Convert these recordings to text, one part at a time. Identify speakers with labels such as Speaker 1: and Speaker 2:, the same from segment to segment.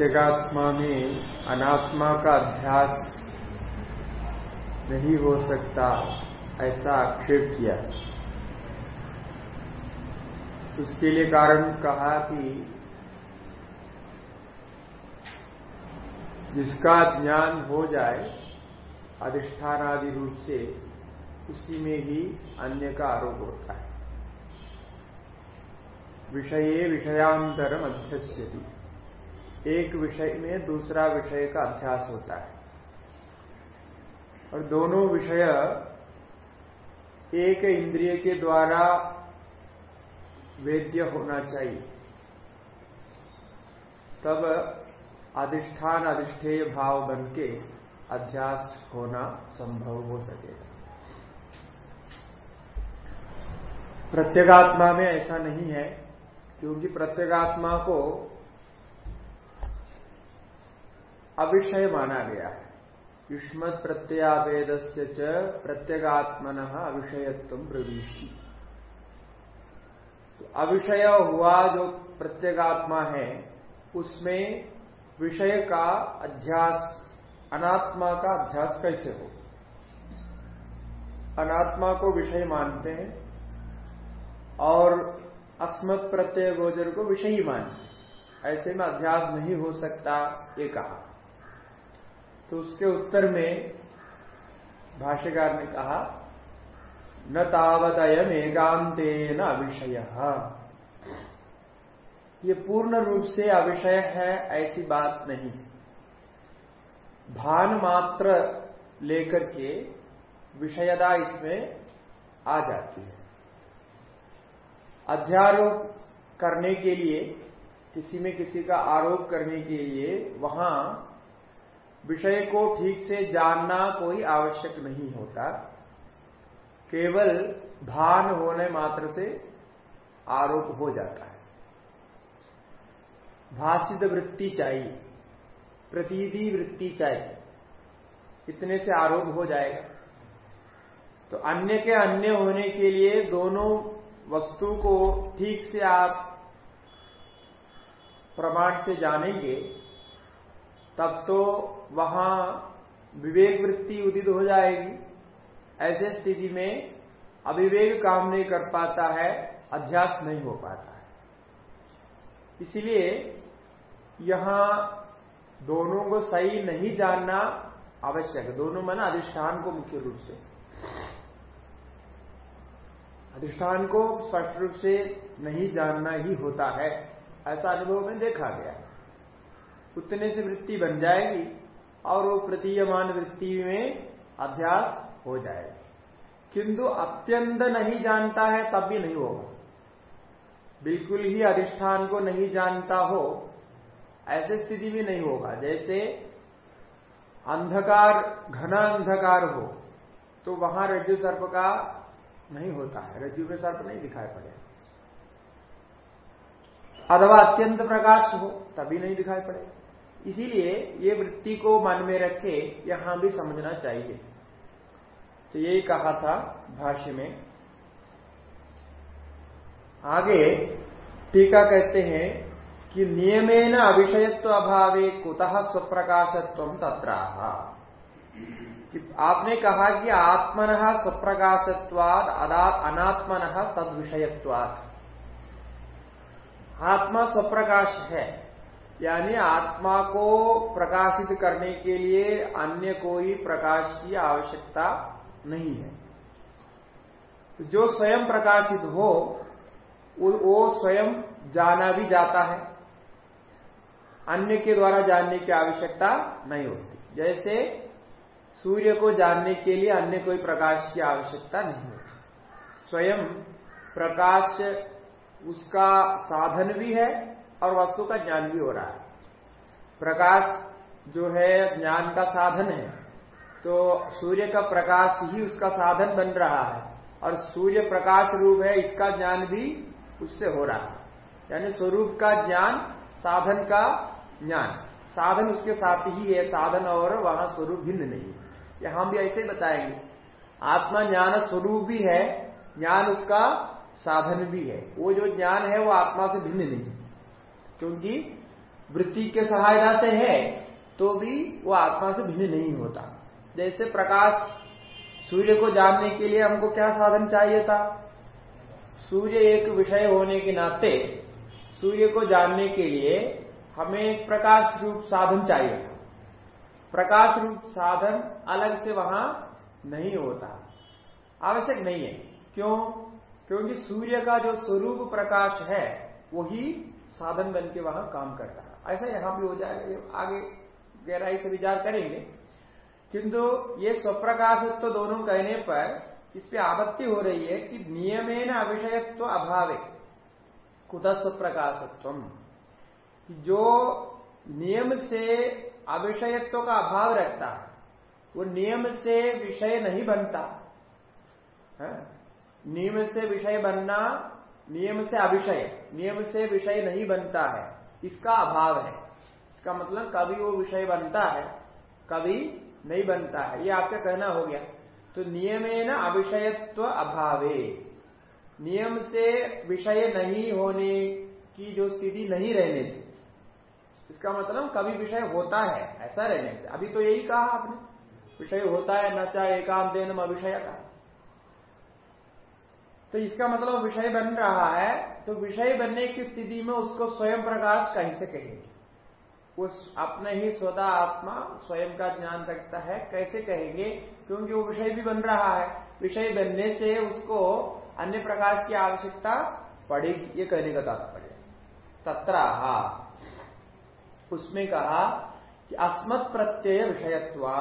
Speaker 1: प्रत्येगात्मा में अनात्मा का अभ्यास नहीं हो सकता, ऐसा आक्षेप किया। उसके लिए कारण कहा कि जिसका ज्ञान हो जाए अधिष्ठान आदि रूप से, उसी में ही अन्य का आरोप होता है। विषये विषयांतरम अध्यस्यति एक विषय में दूसरा विषय का अभ्यास होता है। और दोनों विषय एक इंद्रिय के द्वारा वेद्य होना चाहिए। तब अधिष्ठान अधिष्ठेय भाव बन के अध्यास होना संभव हो सकेगा प्रत्येगात्मा में ऐसा नहीं है, क्योंकि प्रत्येगात्मा को अविषय माना गया है। युष्म प्रत्ययावेद से च प्रत्यगात्मन अविषयत्व प्रविष्टि। तो अविषय हुआ जो प्रत्यगात्मा है, उसमें विषय का अध्यास, अनात्मा का अध्यास कैसे हो? अनात्मा को विषय मानते हैं और अस्मत् प्रत्यय गोचर को विषय ही। मानते ऐसे में अध्यास नहीं हो सकता, ये कहा। तो उसके उत्तर में भाष्यकार ने कहा, न तावतयम एकांते न अविषय। ये पूर्ण रूप से अविषय है, ऐसी बात नहीं। भान मात्र लेकर के विषयदा इसमें आ जाती है। अध्यारोप करने के लिए, किसी में किसी का आरोप करने के लिए, वहाँ विषय को ठीक से जानना कोई आवश्यक नहीं होता। केवल भान होने मात्र से आरोप हो जाता है। भाषित वृत्ति चाहिए, प्रतीति वृत्ति चाहिए, इतने से आरोप हो जाएगा। तो अन्य के अन्य होने के लिए दोनों वस्तु को ठीक से आप प्रमाण से जानेंगे, तब तो वहाँ विवेक वृत्ति उदित हो जाएगी। ऐसे स्थिति में अविवेक काम नहीं कर पाता है, अध्यास नहीं हो पाता है। इसलिए यहाँ दोनों को सही नहीं जानना आवश्यक है। दोनों मन अधिष्ठान को मुख्य रूप से। अधिष्ठान को स्पष्ट रूप से नहीं जानना ही होता है। ऐसा अनुभव में देखा गया। उतने से वृत्ति बन जाएगी। और वो प्रतीयमान वृत्ति में अभ्यास हो जाएगा किंतु अत्यंत नहीं जानता है, तब भी नहीं होगा। बिल्कुल ही अधिष्ठान को नहीं जानता हो, ऐसे स्थिति भी नहीं होगा। जैसे अंधकार, घना अंधकार हो तो वहाँ रज्जु सर्प का नहीं होता है। रज्जु में सर्प नहीं दिखाई पड़े। अथवा अत्यंत प्रकाश हो, तभी नहीं दिखाई पड़े। इसीलिए ये वृत्ति को मन में रखे यहाँ भी समझना चाहिए। तो यही कहा था भाष्य में। आगे टीका कहते हैं कि नियमेन अविषयत्व अभावे कुतः स्वप्रकाशत्व तत्राहा। कि आपने कहा कि आत्मन स्वप्रकाशत्वाद अनात्मन तद विषयत्वाद आत्मा स्वप्रकाश है। यानी आत्मा को प्रकाशित करने के लिए अन्य कोई प्रकाश की आवश्यकता नहीं है। तो जो स्वयं प्रकाशित हो वो स्वयं जाना भी जाता है। अन्य के द्वारा जानने की आवश्यकता नहीं होती। जैसे सूर्य को जानने के लिए अन्य कोई प्रकाश की आवश्यकता नहीं होती। स्वयं प्रकाश, उसका साधन भी है और वस्तु का ज्ञान भी हो रहा है। प्रकाश जो है, ज्ञान का साधन है तो सूर्य का प्रकाश ही उसका साधन बन रहा है और सूर्य प्रकाश रूप है, इसका ज्ञान भी उससे हो रहा है। यानी स्वरूप का ज्ञान, साधन का ज्ञान। साधन उसके साथ ही है, साधन और वहाँ स्वरूप भिन्न नहीं है। यहाँ भी ऐसे बताएँगे। आत्मा ज्ञान स्वरूप भी है, ज्ञान उसका साधन भी है। वो जो ज्ञान है, वो आत्मा से भिन्न नहीं क्योंकि वृत्ति के सहायता से है तो भी वो आत्मा से भिन्न नहीं होता। जैसे प्रकाश सूर्य को जानने के लिए हमको क्या साधन चाहिए था? सूर्य एक विषय होने के नाते सूर्य को जानने के लिए हमें प्रकाश रूप साधन चाहिए था। प्रकाश रूप साधन अलग से वहाँ नहीं होता। आवश्यक नहीं है। क्यों? क्योंकि सूर्य का जो स्वरूप प्रकाश है, वही साधन बन के वहाँ काम करता है। ऐसा यहाँ भी हो जाएगा आगे गहराई से विचार करेंगे। किंतु ये स्वप्रकाशत्व तो दोनों कहने पर इस पर आपत्ति हो रही है कि नियमेन अविषयत्व अभावे। कुत स्वप्रकाशत्व जो नियम से अविषयत्व का अभाव रहता है, वो नियम से विषय नहीं बनता। है? नियम से विषय बनना नियम से अविषय नियम से विषय नहीं बनता है। इसका अभाव है। इसका मतलब कभी वो विषय बनता है, कभी नहीं बनता है। ये आपका कहना हो गया। तो नियमे न अविषयत्व अभावे। नियम से विषय नहीं होने की जो स्थिति नहीं रहने से। इसका मतलब कभी विषय होता है, ऐसा रहने से। अभी तो यही कहा आपने। विषय होता है, न चाहे एकांत न अविषय का तो इसका मतलब विषय बन रहा है तो विषय बनने की स्थिति में उसको स्वयं प्रकाश कहीं से कहेंगे? उस अपने ही स्वदा आत्मा स्वयं का ज्ञान रखता है, कैसे कहेंगे? क्योंकि वो विषय भी बन रहा है। विषय बनने से उसको अन्य प्रकाश की आवश्यकता पड़ेगी, ये कहने का तात्पर्य। तत्रा उसमें कहा कि अस्मत् प्रत्यय विषयत्वा।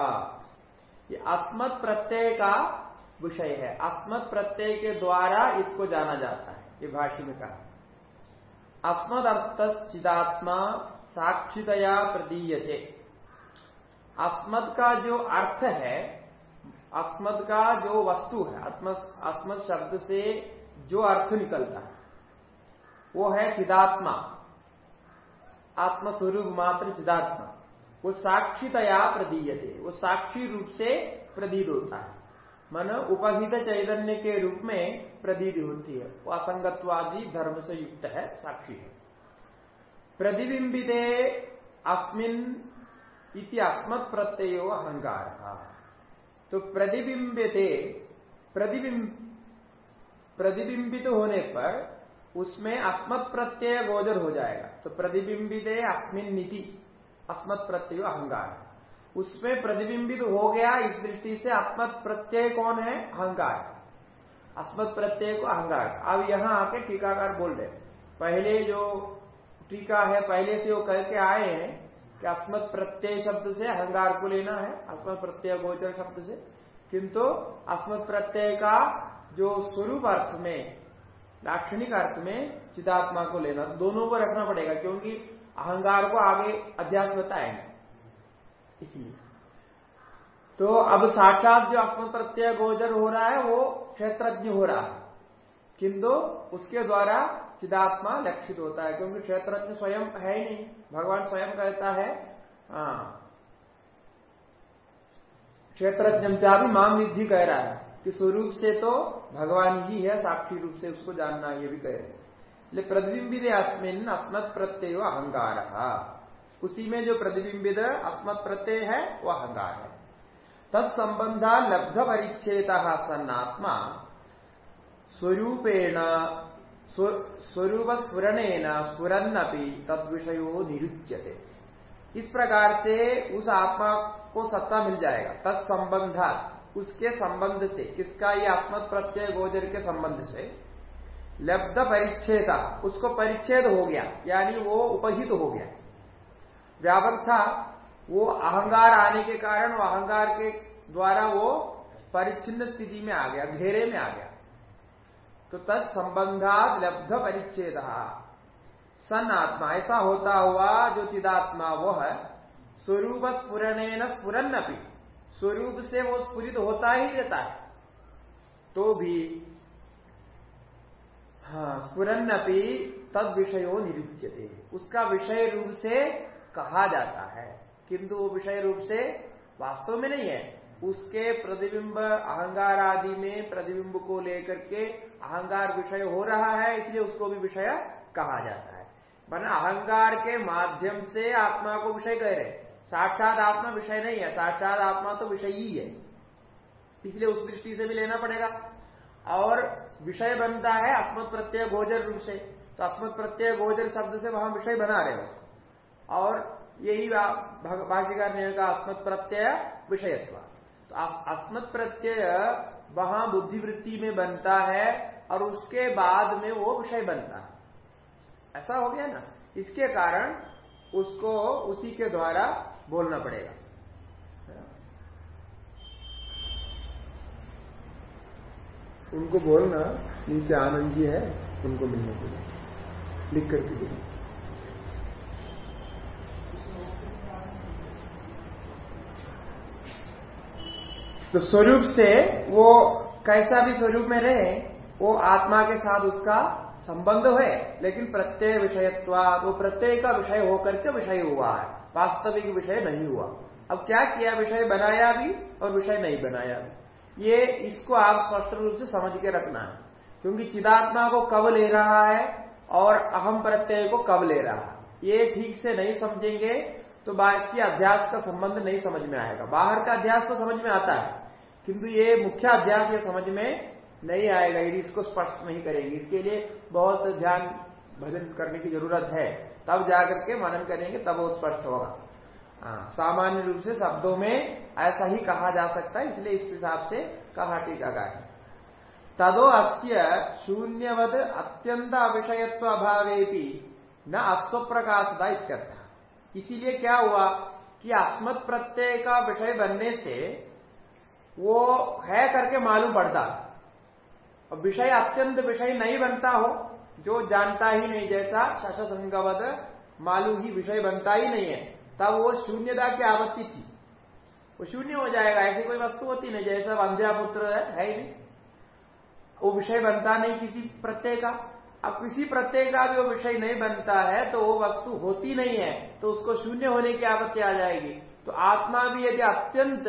Speaker 1: ये अस्मत् प्रत्यय का विषय है। अस्मत् प्रत्यय के द्वारा इसको जाना जाता है, ये भाष्य में कहा। अस्मद अर्थ चिदात्मा साक्षितया प्रदीयते। अस्मद का जो अर्थ है अस्मद का जो वस्तु है अस्मद शब्द से जो अर्थ निकलता है, वो है चिदात्मा। आत्मस्वरूप मात्र चिदात्मा। वो साक्षितया प्रदीयते, वो साक्षी रूप से प्रदीत होता है। मन उपहित चैतन्य के रूप में प्रदीत होती है। वो असंगत्वादी धर्म से युक्त है, साक्षी है। प्रतिबिंबिते अस्मिन इति अस्मत् प्रत्ययो अहंकार। तो प्रतिबिंबित, प्रतिबिंब, प्रतिबिंबित होने पर उसमें अस्मत् प्रत्यय गोचर हो जाएगा। तो प्रतिबिंबित अस्मिन नीति अस्मत् प्रत्यय अहंकार। उसमें प्रतिबिंबित हो गया इस दृष्टि से, अस्मत् प्रत्यय कौन है? अहंकार। अस्मत् प्रत्यय को अहंकार। अब यहाँ आके टीकाकार बोल रहे पहले जो टीका है, पहले से वो करके आए हैं कि अस्मत् प्रत्यय शब्द से अहंकार को लेना है, अस्मत् प्रत्यय गोचर शब्द से। किंतु अस्मत् प्रत्यय का जो स्वरूप अर्थ में दाक्षणिक अर्थ में चिदात्मा को लेना, दोनों को रखना पड़ेगा, क्योंकि अहंकार को आगे अध्यास बताएँगे। इसलिए। तो अब साक्षात जो आत्म प्रत्यय गोचर हो रहा है, वो क्षेत्रज्ञ हो रहा है। किंतु उसके द्वारा चिदात्मा लक्षित होता है, क्योंकि क्षेत्रज्ञ स्वयं है ही नहीं। भगवान स्वयं कहता है क्षेत्रज्ञ भी माम विधि कह रहा है, कि स्वरूप से तो भगवान ही है, साक्षी रूप से उसको जानना ये भी कह रहे इसलिए प्रतिबिंबित अस्मिन अस्मत् प्रत्यय अहंकार। उसी में जो प्रतिबिंबित अस्मत् प्रत्यय है, वह अहंकार है। तत्संबंधा लब्ध परिच्छेद सन्नात्मा स्वरूपेण स्वरूप स्फुरन्नपि तद विषयो निरुच्यते। इस प्रकार से उस आत्मा को सत्ता मिल जाएगा, तत्संबंधा, उसके संबंध से, किसका ये आत्मत प्रत्यय गोचर के संबंध से? लब्ध परिच्छेद उसको परिच्छेद हो गया, यानी वो उपहित हो गया। व्यापक था, वो अहंगार आने के कारण वो अहंगार के द्वारा वो परिच्छिन्न स्थिति में आ गया घेरे में आ गया। तो तत्संबंधात लब्ध परिच्छेद। सन आत्मा, ऐसा होता हुआ जो चिदात्मा वो है, स्वरूप स्फुरन अपनी स्वरूप से वो स्फुरित होता ही रहता है। तो भी हाँ स्फुरन अपनी तद विषयो निरुच्यते। उसका विषय रूप से कहा जाता है। किंतु वो विषय रूप से वास्तव में नहीं है। उसके प्रतिबिंब अहंगार आदि में प्रतिबिंब को लेकर के अहंगार विषय हो रहा है, इसलिए उसको भी विषय कहा जाता है। बना अहंगार के माध्यम से आत्मा को विषय कह रहे साक्षात आत्मा विषय नहीं है, साक्षात आत्मा तो विषय ही है। इसलिए उस दृष्टि से भी लेना पड़ेगा। और विषय बनता है अस्मत् प्रत्यय गोचर रूप से। तो अस्मत् प्रत्यय गोचर शब्द से वहाँ विषय बना रहे हो। और यही भाष्यकार ने कहा अस्मत् प्रत्यय विषयत्व। तो अस्मत् प्रत्यय वहाँ बुद्धिवृत्ति में बनता है और उसके बाद में वो विषय बनता है। ऐसा हो गया ना? इसके कारण उसको उसी के द्वारा बोलना पड़ेगा। उनको बोलना नीचे आनंद जी है, उनको मिलने के लिए। लिख करके देना तो स्वरूप से वो कैसा भी स्वरूप में रहे, वो आत्मा के साथ उसका संबंध है, लेकिन प्रत्यय विषयत्व, वो प्रत्यय का विषय होकर के विषय हुआ है, वास्तविक विषय नहीं हुआ। अब क्या किया, विषय बनाया भी और विषय नहीं बनाया भी? ये इसको आप स्पष्ट रूप से समझ के रखना है, क्योंकि चिदात्मा को कब ले रहा है और अहम प्रत्यय को कब ले रहा है? ये ठीक से नहीं समझेंगे तो बाकी अध्यास का संबंध नहीं समझ में आएगा। बाहर का अध्यास तो समझ में आता है। किंतु ये मुख्य अध्यास ये समझ में नहीं आएगा यदि इसको स्पष्ट नहीं करेंगे। इसके लिए बहुत ध्यान भजन करने की ज़रूरत है। तब जाकर के मनन करेंगे तब वो स्पष्ट होगा। हाँ, सामान्य रूप से शब्दों में ऐसा ही कहा जा सकता है इसलिए इस हिसाब से कहा टीकाकार तदो अस्य शून्यवद अत्यंत अविषयत्व अभावे न अस्व प्रकाशता इत्यर्थ। इसीलिए क्या हुआ कि अस्मत् प्रत्यय का विषय बनने से वो है करके मालूम पड़ता। और विषय अत्यंत विषय नहीं बनता हो जो जानता ही नहीं जैसा संगवद मालूम ही विषय बनता ही नहीं है तब वो शून्यता की आपत्ति थी। वो शून्य हो जाएगा ऐसी कोई वस्तु होती नहीं जैसा अंध्या पुत्र है, है ही नहीं। वो विषय बनता नहीं किसी प्रत्यय का। अब किसी प्रत्यय का भी वो विषय नहीं बनता है तो वो वस्तु होती नहीं है तो उसको शून्य होने की आपत्ति आ जाएगी। तो आत्मा भी यदि अत्यंत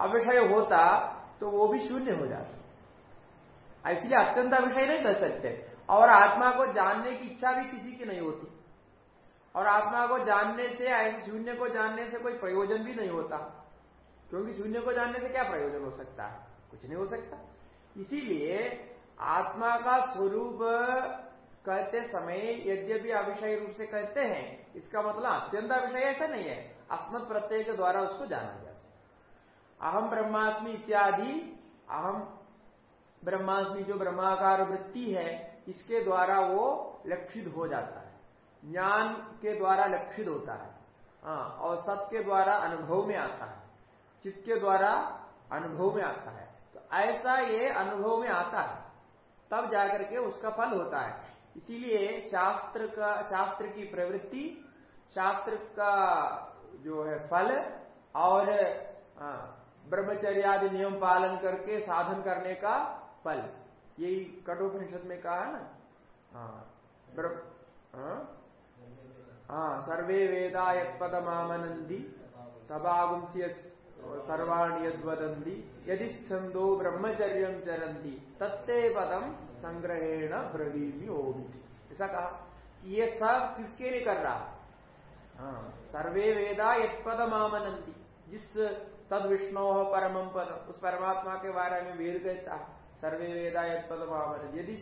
Speaker 1: अविषय होता तो वो भी शून्य हो जाता। इसलिए अत्यंत अविषय नहीं कर सकते। और आत्मा को जानने की इच्छा भी किसी की नहीं होती। और आत्मा को जानने से, ऐसे शून्य को जानने से कोई प्रयोजन भी नहीं होता। क्योंकि शून्य को जानने से क्या प्रयोजन हो सकता है? कुछ नहीं हो सकता। इसीलिए आत्मा का स्वरूप कहते समय यद्यपि अविषय रूप से कहते हैं, इसका मतलब अत्यंत अविषय ऐसा नहीं है। अस्मत प्रत्यय के द्वारा उसको जाना जा सकता अहम ब्रह्मास्मि इत्यादि अहम ब्रह्मास्मि जो ब्रह्माकार वृत्ति है, इसके द्वारा वो लक्षित हो जाता है। ज्ञान के द्वारा लक्षित होता है। हाँ और सत के द्वारा अनुभव में आता है। चित्त के द्वारा अनुभव में आता है। तो ऐसा ये अनुभव में आता है। तब जाकर के उसका फल होता है। इसीलिए शास्त्र का, शास्त्र की प्रवृत्ति, शास्त्र का जो है फल और ब्रह्मचर्य आदि नियम पालन करके साधन करने का फल। यही कठोपनिषद में कहा है ना? हाँ, हाँ? सर्वे वेदा यदमानंदी तबागुंस्य सर्वाणी यदि यदि छंदो ब्रह्मचर्य चरंती तत्ते पदम संग्रहेण ब्रवीमी ओमी ऐसा कहा। कि ये सब किसके लिए कर रहा? हाँ सर्वे वेदा यद मामनंती जिस तद विष्णु परमम पद। उस परमात्मा के बारे में वेद कहता है, सर्वे वेदा यद मामन यदि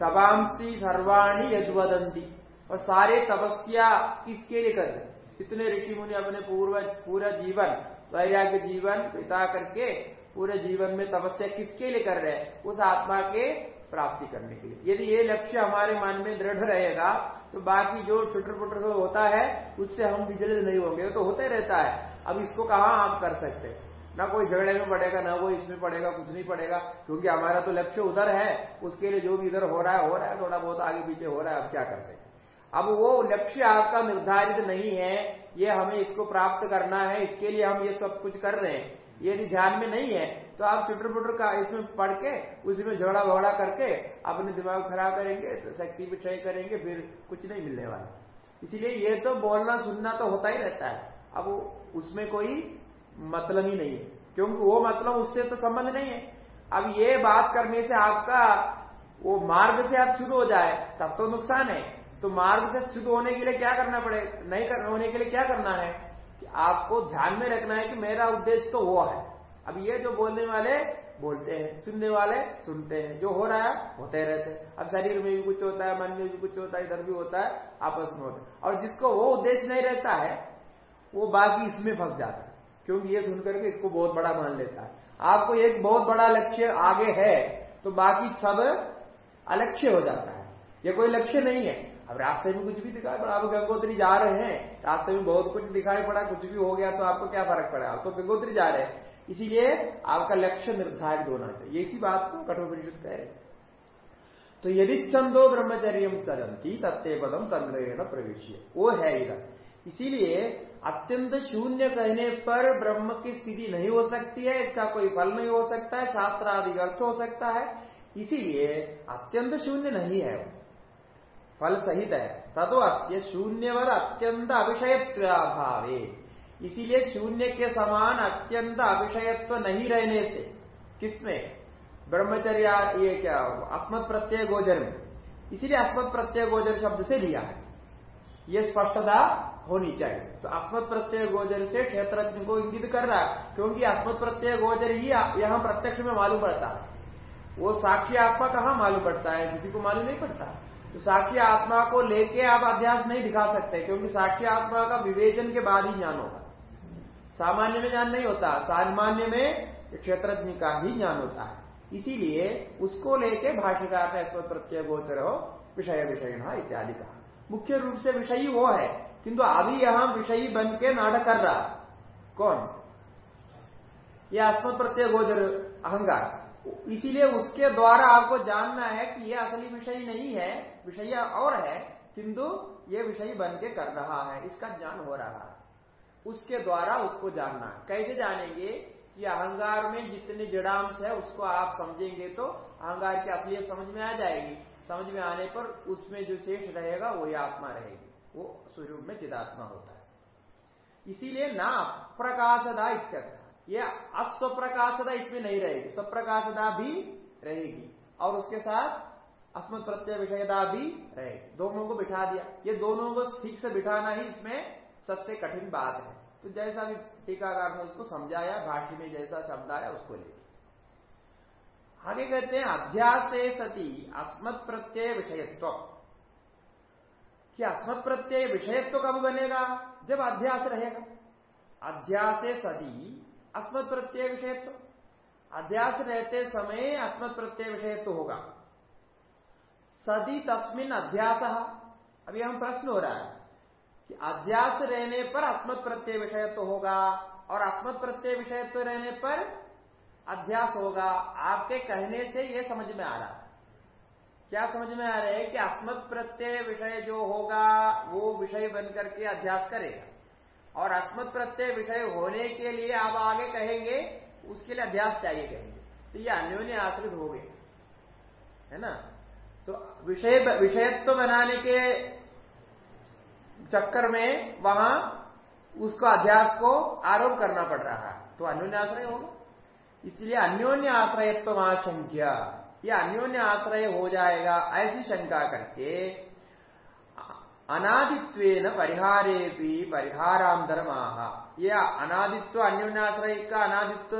Speaker 1: तबांसी सर्वाणी यदवदंती और सारे तपस्या किसके लिए करते कितने ऋषि मुनि अपने पूर्व, पूरा जीवन, वैराग्य जीवन बिता करके पूरे जीवन में तपस्या किसके लिए कर रहे हैं? उस आत्मा के प्राप्ति करने के लिए। यदि ये लक्ष्य हमारे मन में दृढ़ रहेगा तो बाकी जो छुटर पुटर होता है, उससे हम विचलित नहीं होंगे। तो होता रहता है। अब इसको कहा आप कर सकते? ना कोई झगड़े में पड़ेगा, ना वो इसमें पड़ेगा, कुछ नहीं पड़ेगा। क्योंकि हमारा तो लक्ष्य उधर है, उसके लिए जो भी इधर हो रहा है, हो रहा है, थोड़ा बहुत आगे पीछे हो रहा है, अब क्या कर सकते? अब वो लक्ष्य आपका निर्धारित नहीं है, ये हमें इसको प्राप्त करना है, इसके लिए हम ये सब कुछ कर रहे हैं। यदि ध्यान में नहीं है तो आप चुटर पुटर का इसमें पढ़ के, उसी में झगड़ा भगड़ा करके, अपने दिमाग खराब करेंगे तो शक्ति विषय करेंगे, फिर कुछ नहीं मिलने वाला। इसीलिए ये तो बोलना, सुनना तो होता ही रहता है। अब उसमें कोई मतलब ही नहीं है। क्योंकि वो मतलब उससे तो संबंध नहीं है। अब ये बात करने से आपका, वो मार्ग से आप शुरू हो जाए, तब तो नुकसान है। तो मार्ग से च्युत होने के लिए क्या करना पड़े? नहीं करने होने के लिए क्या करना है? कि आपको ध्यान में रखना है कि मेरा उद्देश्य तो वो है। अब ये जो बोलने वाले, बोलते हैं, सुनने वाले, सुनते हैं। जो हो रहा है, होते रहते हैं। अब शरीर में भी कुछ होता है, मन में भी कुछ होता है, इधर भी होता है, आपस में होता है। और जिसको वो उद्देश्य नहीं रहता है, वो बाकी इसमें फंस जाता है। क्योंकि ये सुनकर के इसको बहुत बड़ा मान लेता है। आपको एक बहुत बड़ा लक्ष्य आगे है तो बाकी सब अलक्ष्य हो जाता है। ये कोई लक्ष्य नहीं है। अब रास्ते में कुछ भी दिखाई पड़ा आप गंगोत्री जा रहे हैं, रास्ते में बहुत कुछ दिखाई पड़ा, कुछ भी हो गया तो आपको क्या फ़र्क पड़ा? आप तो गंगोत्री जा रहे हैं। इसीलिए आपका लक्ष्य निर्धारित होना चाहिए। इसी बात को कठोपनिषद कह रहे तो यदि चंदो ब्रह्मचर्य चलती तत्व पदम संग्रहण प्रवेश वो है इधर। इसीलिए अत्यंत शून्य कहने पर ब्रह्म की स्थिति नहीं हो सकती है, इसका कोई फल नहीं हो सकता है शास्त्र आदि अर्थ हो सकता है। इसीलिए अत्यंत शून्य नहीं है फल सहित है ततो अस्य शून्यवर अत्यंत अविषयत्वाभावे। इसीलिए शून्य के समान अत्यंत अविषयत्व नहीं रहने से। किसमें? ब्रह्मचर्य ये क्या अस्मत् प्रत्यय गोचर में। इसीलिए अस्मत् प्रत्यय गोचर शब्द से लिया है। ये स्पष्टता होनी चाहिए। तो अस्मत् प्रत्यय गोचर से क्षेत्र को इंगित कर रहा है, क्योंकि अस्मत् प्रत्यय गोचर ही यहाँ प्रत्यक्ष में मालूम पड़ता है। वो साक्षी आत्मा कहाँ मालूम पड़ता है? किसी को मालूम नहीं पड़ता। तो साक्षी आत्मा को लेके आप अध्यास नहीं दिखा सकते, क्योंकि साक्षी आत्मा का विवेचन के बाद ही ज्ञान होगा। सामान्य में ज्ञान नहीं होता, सामान्य में क्षेत्रज्ञ का ही ज्ञान होता है। इसीलिए उसको लेके भाष्यकार ने स्व प्रत्यय गोचर हो, विषय विषय इत्यादि कहा। मुख्य रूप से विषयी वो है, किंतु अभी यहाँ विषयी बन के नाटक कर रहा कौन? ये अस्मत् प्रत्यय गोचर, अहंकार। इसीलिए उसके द्वारा आपको जानना है कि यह असली विषय नहीं है विषय और है, किंतु ये विषय बन के कर रहा है, इसका ज्ञान हो रहा है। उसके द्वारा उसको जानना कैसे जानेंगे कि अहंगार में जितने जड़ांश है, उसको आप समझेंगे तो अहंगार की असलियत समझ में आ जाएगी। समझ में आने पर उसमें जो शेष रहेगा, वही आत्मा रहेगी। वो स्वरूप में चिदात्मा होता है। इसीलिए ना प्रकाशदा इत्यर्थ। ये अस्वप्रकाशता इसमें नहीं रहेगी। स्वप्रकाशता भी रहेगी। और उसके साथ अस्मत् प्रत्यय विषयता भी रहे। दोनों को बिठा दिया। ये दोनों को ठीक से बिठाना ही इसमें सबसे कठिन बात है। तो जैसा भी टीकाकार ने उसको समझाया, भाष्य में जैसा शब्द आया, उसको लेके आगे कहते हैं, अध्यास सती, अस्मत् प्रत्यय विषयत्व। कि अस्मत् प्रत्यय विषयत्व कब बनेगा? जब अध्यास रहेगा। अध्यास सदी अस्मत् प्रत्यय विषयत्व। अध्यास रहते समय अस्मत् प्रत्यय विषयत्व होगा। सदी तस्मिन अध्यास। अभी हम प्रश्न हो रहा है कि अध्यास रहने पर अस्मत् प्रत्यय विषय तो होगा और अस्मत् प्रत्यय विषयत्व रहने पर अध्यास होगा। आपके कहने से यह समझ में आ रहा है। क्या समझ में आ रहा है कि अस्मत् प्रत्यय विषय जो होगा, वो विषय बन करके अध्यास करेगा। और अस्मत् प्रत्यय विषय होने के लिए आप आगे कहेंगे, उसके लिए अध्यास चाहिए कहेंगे। तो ये अन्योन्य आश्रित हो गए। है ना? तो विषय विषयत्व बनाने के चक्कर में वहाँ उसको अध्यास को आरोप करना पड़ रहा है। तो अन्योन्य आश्रय होगा। इसलिए अन्योन्य आश्रयत्व आशंक्य यह अन्योन्य आश्रय हो जाएगा ऐसी शंका करके अनादित्व परिहारे भी परिहारांतर महा यह अनादित्व अन्योन्याश्रय का अनादित्व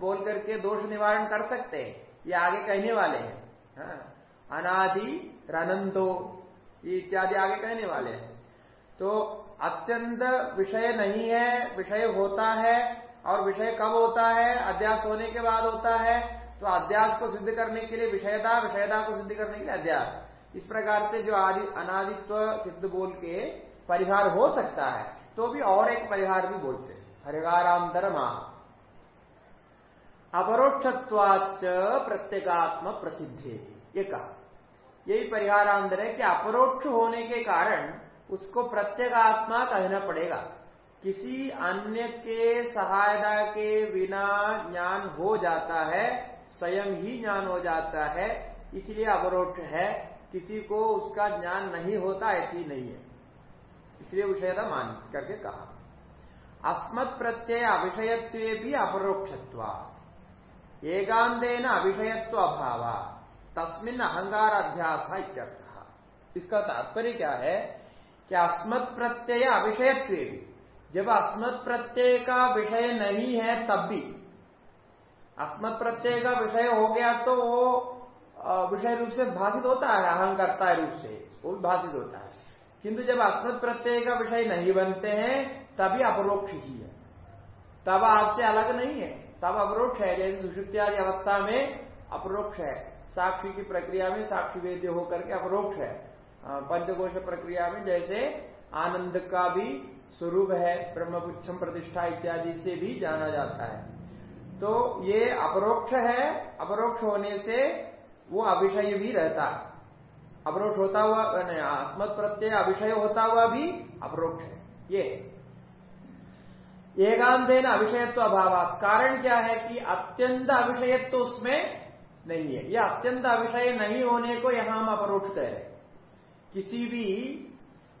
Speaker 1: बोल करके दोष निवारण कर सकते हैं। ये आगे कहने वाले हैं। हाँ, अनादि रनंतो, इत्यादि आगे कहने वाले हैं। तो अत्यंत विषय नहीं है, विषय होता है और विषय कब होता है, अध्यास होने के बाद होता है तो अध्यास को सिद्ध करने के लिए विषयता विषयता को सिद्ध करने के लिए अध्यास। इस प्रकार से जो आदि अनादित्व सिद्ध बोल के परिहार हो सकता है तो भी और एक परिहार भी बोलते हैं। हरिवारांतर अपरोक्षत्वाच प्रत्येगात्म प्रसिद्धि ये कहा। यही परिहारांतर है कि अपरोक्ष होने के कारण उसको प्रत्येगात्मा कहना पड़ेगा। किसी अन्य के सहायता के बिना ज्ञान हो जाता है, स्वयं ही ज्ञान हो जाता है, इसलिए अवरोक्ष है। किसी को उसका ज्ञान नहीं होता, ऐसी नहीं है। इसलिए विषयता मान करके कहा। अस्मत् प्रत्यय अविषयत्व भी अपरोक्षत्व। एकांतेन अविषयत्व अभाव तस्मिन अहंगार अध्यास इसका तात्पर्य क्या है? कि अस्मत् प्रत्यय अविषयत्व जब अस्मत् प्रत्यय का विषय नहीं है, तब भी। अस्मत् प्रत्यय का विषय हो गया तो वो विषय रूप से भाषित होता है, अहंकर्ता रूप से। वो भाषित होता है। किंतु जब अस्मत् प्रत्यय का विषय नहीं बनते हैं, तभी अपरोक्ष ही है। तब आपसे अलग नहीं है। तब अपरोक्ष है, जैसे सुषुप्त्यादि अवस्था में अपरोक्ष है। साक्षी की प्रक्रिया में साक्षी वेद्य होकर के अपरोक्ष है। पंचकोश प्रक्रिया में जैसे आनंद का भी स्वरूप है, ब्रह्मपुच्छम प्रतिष्ठा इत्यादि से भी जाना जाता है। तो ये अपरोक्ष है अपरोक्ष होने से वो अभिषय भी रहता है। अपरोक्ष होता हुआ अस्मत् प्रत्यय अभिषय होता हुआ भी अपरोक्ष है। ये। एकांतेन अभिषयत्व अभाव कारण क्या है कि अत्यंत अभिषयत्व उसमें नहीं है। यह अत्यंत अविषय नहीं होने को यहाँ हम अपरोक्ष कह रहे किसी भी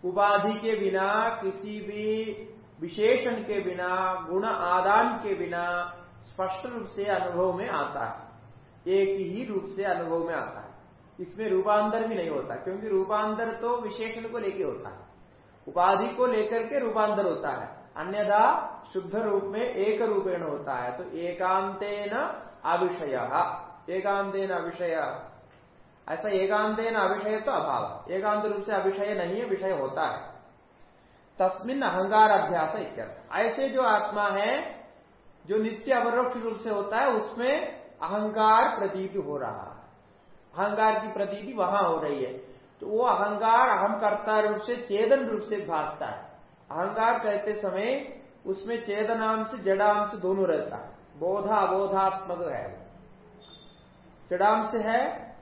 Speaker 1: उपाधि के बिना, किसी भी विशेषण के बिना, गुण आदान के बिना स्पष्ट रूप से अनुभव में आता है। एक ही रूप से अनुभव में आता है। इसमें रूपांतर भी नहीं होता, क्योंकि रूपांतर तो विशेषण को लेकर होता है। उपाधि को लेकर के रूपांतर होता है। अन्यथा शुद्ध रूप में एक रूपेण होता है। तो एकांतेन अविषय। एकांतेन अविषय। ऐसा एकांतेन अविषय तो अभाव। एकांत रूप से अविषय नहीं है, विषय होता है। तस्मिन अहंगार अभ्यास इत्यर्थ। ऐसे जो आत्मा है, जो नित्य अवरोक्ष रूप से होता है, उसमें अहंकार प्रतीति हो रहा है। अहंकार की प्रतीति वहाँ हो रही है। तो वो अहंकार अहम कर्ता रूप से, चेतन रूप से भागता है। अहंकार कहते समय उसमें चेतनांश, जड़ांश दोनों रहता है। बोधा अबोधात्मक है जड़ांश है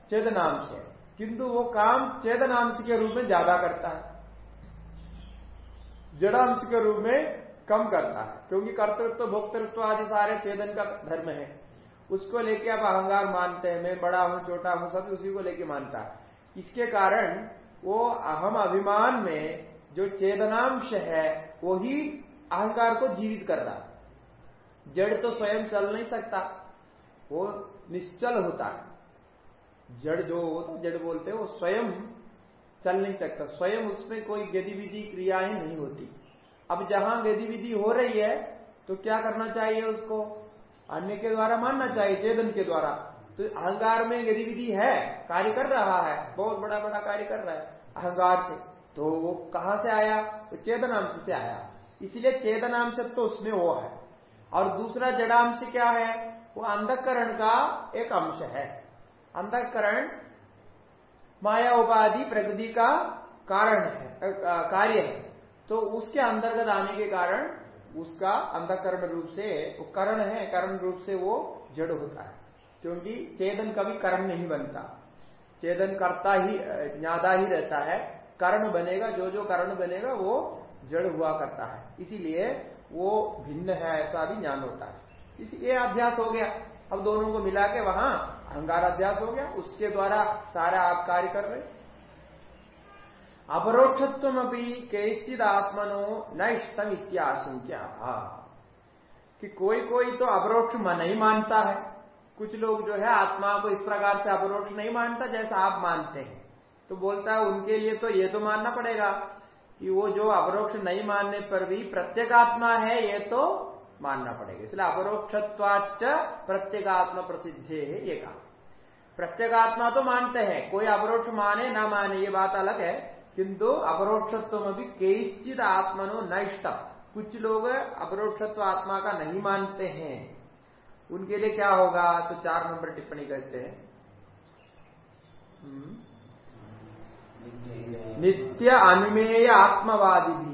Speaker 1: चेतनांश है। किंतु वो काम चेतनांश के रूप में ज़्यादा करता है। जड़ांश के रूप में कम करता है, क्योंकि कर्तृत्व, भोक्तृत्व आदि सारे चेतन का धर्म है। उसको लेके आप अहंगार मानते हैं, मैं बड़ा हूँ, छोटा हूँ, सब उसी को लेके मानता है। इसके कारण वो अहम अभिमान में जो चेतनांश है, वही अहंकार को जीवित कर रहा है। जड़ तो स्वयं चल नहीं सकता। वो निश्चल होता है। जड़ जो होता जड़ बोलते हैं, वो स्वयं चल नहीं सकता। स्वयं उसमें कोई गतिविधि, क्रियाएँ नहीं होती। अब जहाँ गतिविधि हो रही है तो क्या करना चाहिए उसको? अन्य के द्वारा मानना चाहिए, चेतन के द्वारा। तो अहंकार में गतिविधि है, कार्य कर रहा है, बहुत बड़ा बड़ा कार्य कर रहा है, अहंकार से। तो वो कहाँ से आया? तो चेतनांश से आया। इसलिए चेतनांश तो उसमें वो है। और दूसरा जड़ांश क्या है? वो अंधकरण का एक अंश है। अंधकरण माया उपाधि प्रकृति का कारण है कार्य है। तो उसके अंतर्गत आने के कारण उसका अंधकरण रूप से, वो करण है, करण रूप से वो जड़ होता है। क्योंकि चेतन कभी करण नहीं बनता। चेतन करता ही ज़्यादा ही रहता है। कर्ण बनेगा, जो जो कर्ण बनेगा, वो जड़ हुआ करता है। इसीलिए वो भिन्न है, ऐसा भी ज्ञान होता है। इसलिए अभ्यास हो गया। अब दोनों को मिला के वहाँ अहंकार अभ्यास हो गया। उसके द्वारा सारा आप कार्य कर रहे अपरोक्षत्व अभी कैचित आत्मनो न इष्टम इत्याशंक्या कि कोई कोई तो अपरोक्ष नहीं मानता है। कुछ लोग जो है आत्मा को इस प्रकार से अपरोक्ष नहीं मानता जैसा आप मानते हैं। तो बोलता है, उनके लिए तो ये तो मानना पड़ेगा कि वो जो अपरोक्ष नहीं मानने पर भी प्रत्येक आत्मा है, ये तो मानना पड़ेगा। इसलिए अपरोक्षत्वाच प्रत्येगात्मा प्रसिद्ध है ये कहा। प्रत्येगात्मा तो मानते हैं, कोई अपरोक्ष माने, ना माने, ये बात अलग है। किंतु अपरोक्षत्व में भी कैश्चित आत्मनो नष्ट कुछ लोग अपरोक्षत्व आत्मा का नहीं मानते हैं। उनके लिए क्या होगा? तो चार नंबर टिप्पणी करते हैं। हम्म। नित्य अनुमेय आत्मवादी भी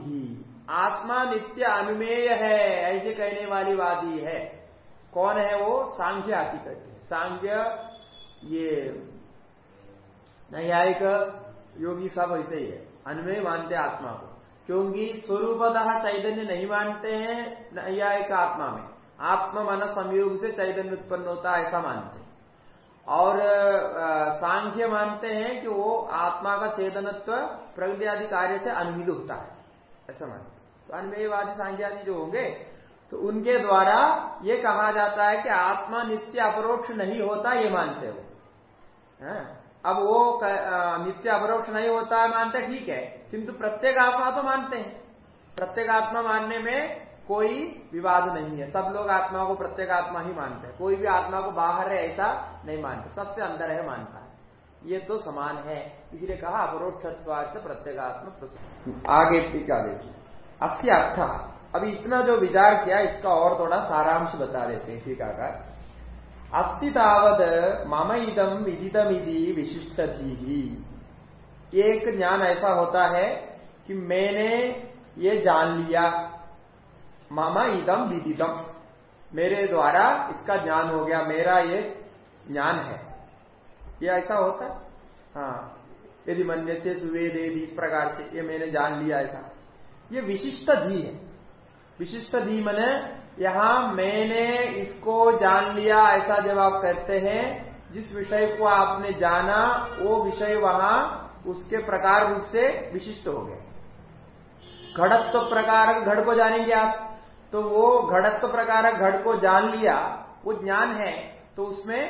Speaker 1: आत्मा नित्य अनुमेय है, ऐसे कहने वाली वादी है। कौन है वो? सांख्य आदि कहते हैं। सांख्य ये न्यायिक योगी सब ऐसे ही है। अनुमेय मानते आत्मा को। क्योंकि स्वरूपतः चैतन्य नहीं मानते हैं न्यायिक आत्मा में। आत्मा मन संयोग से चैतन्य उत्पन्न होता है, ऐसा मानते हैं। और सांख्य मानते हैं कि वो आत्मा का चेतनत्व प्रगति आदि कार्य से अनुमित होता है। ऐसा मानते तो अन्वयवादी सांख्य आदि जो होंगे तो उनके द्वारा ये कहा जाता है कि आत्मा नित्य अपरोक्ष नहीं होता ये मानते हो। अब वो नित्य अपरोक्ष नहीं होता है मानते, ठीक है, किंतु प्रत्येक आत्मा तो मानते हैं। प्रत्येक आत्मा मानने में कोई विवाद नहीं है। सब लोग आत्मा को प्रत्येक आत्मा ही मानते हैं। कोई भी आत्मा को बाहर है ऐसा नहीं मानते। सबसे अंदर है, मानता है। ये तो समान है। इसलिए कहा अपरोक्षत्वाच प्रत्येगात्म आगे टीका देखिए अस्य अर्थ अभी इतना जो विचार किया, इसका और थोड़ा सारांश बता देते हैं टीकाकार अस्ति तावद मम इदम विदितमिति विशिष्ट एक ज्ञान ऐसा होता है कि मैंने ये जान लिया। मम इदम विदितम। मेरे द्वारा इसका ज्ञान हो गया, मेरा ये ज्ञान है। ये ऐसा होता है? हाँ। यदि मन से सुवेद इस प्रकार से ये मैंने जान लिया ऐसा। ये विशिष्ट धी है। विशिष्ट धी मने यहाँ मैंने इसको जान लिया, ऐसा जब आप कहते हैं, जिस विषय को आपने जाना, वो विषय वहाँ उसके प्रकार रूप से विशिष्ट हो गया। घड़त्व तो प्रकार घड़ को जानेंगे आप। तो वो घड़त्व तो प्रकार घड़ को जान लिया, वो ज्ञान है तो उसमें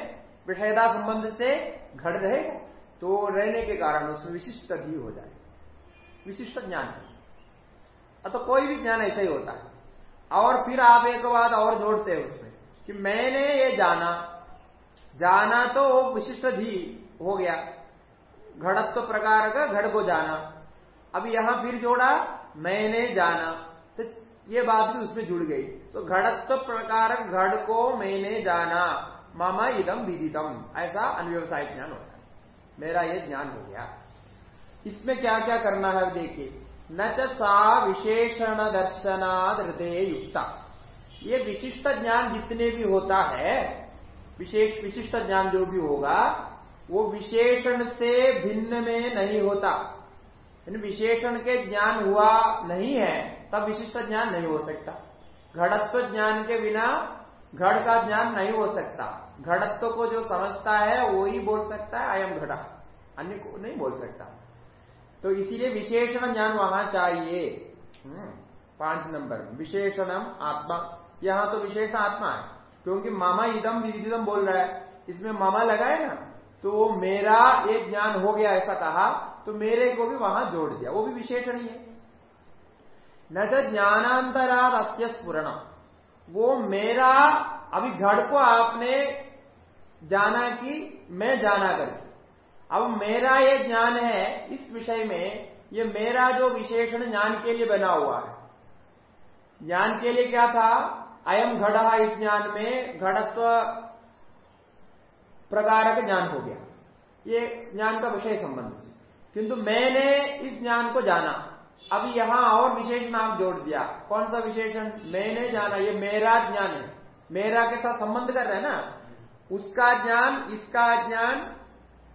Speaker 1: विषयता संबंध से घड़ रहेगा। तो रहने के कारण उसमें विशिष्ट भी हो जाए विशिष्ट ज्ञान है। तो कोई भी ज्ञान ऐसा ही होता है। और फिर आप एक बात और जोड़ते हैं उसमें कि मैंने ये जाना जाना तो वो विशिष्ट भी हो गया। घड़त्व प्रकार का घड़ को जाना। अब यहाँ फिर जोड़ा, मैंने जाना। तो ये बात भी उसमें जुड़ गई। तो घड़त्व प्रकार घड़ को मैंने जाना, मामा इदम विदितम। ऐसा अनव्यवसायिक ज्ञान होता है। मेरा ये ज्ञान हो गया। इसमें क्या क्या करना है देखिए। न सा विशेषण दर्शनाद हृदय युक्ता ये विशिष्ट ज्ञान जितने भी होता है, विशेष विशिष्ट ज्ञान जो भी होगा, वो विशेषण से भिन्न में नहीं होता। विशेषण के ज्ञान हुआ नहीं है, तब विशिष्ट ज्ञान नहीं हो सकता। घड़त्व ज्ञान के बिना घड़ का ज्ञान नहीं हो सकता। घड़त्व को जो समझता है, वो ही बोल सकता है, अयम घड़ा। अन्य को नहीं बोल सकता। तो इसीलिए विशेषण ज्ञान वहाँ चाहिए। हम्म, पाँच नंबर। विशेषणम आत्मा। यहाँ तो विशेष आत्मा है क्योंकि मामा इदम विदिदम बोल रहा है। इसमें मामा लगा है ना तो मेरा एक ज्ञान हो गया ऐसा कहा तो मेरे को भी वहाँ जोड़ दिया। वो भी विशेषण ही। है न तो ज्ञानांतराद अस्य स्पुरण वो मेरा अभी घड़ को आपने जाना कि मैं जाना करके। अब मेरा ये ज्ञान है, इस विषय में, ये मेरा जो विशेषण ज्ञान के लिए बना हुआ है। ज्ञान के लिए क्या था? अयम घड़ा इस ज्ञान में, घड़त्व प्रकार का ज्ञान हो गया। ये ज्ञान का विषय संबंध किंतु मैंने इस ज्ञान को जाना। अब यहाँ और विशेषण आप जोड़ दिया। कौन सा विशेषण? मैंने जाना। ये मेरा ज्ञान है। मेरा के साथ संबंध कर रहे हैं ना? उसका ज्ञान, इसका ज्ञान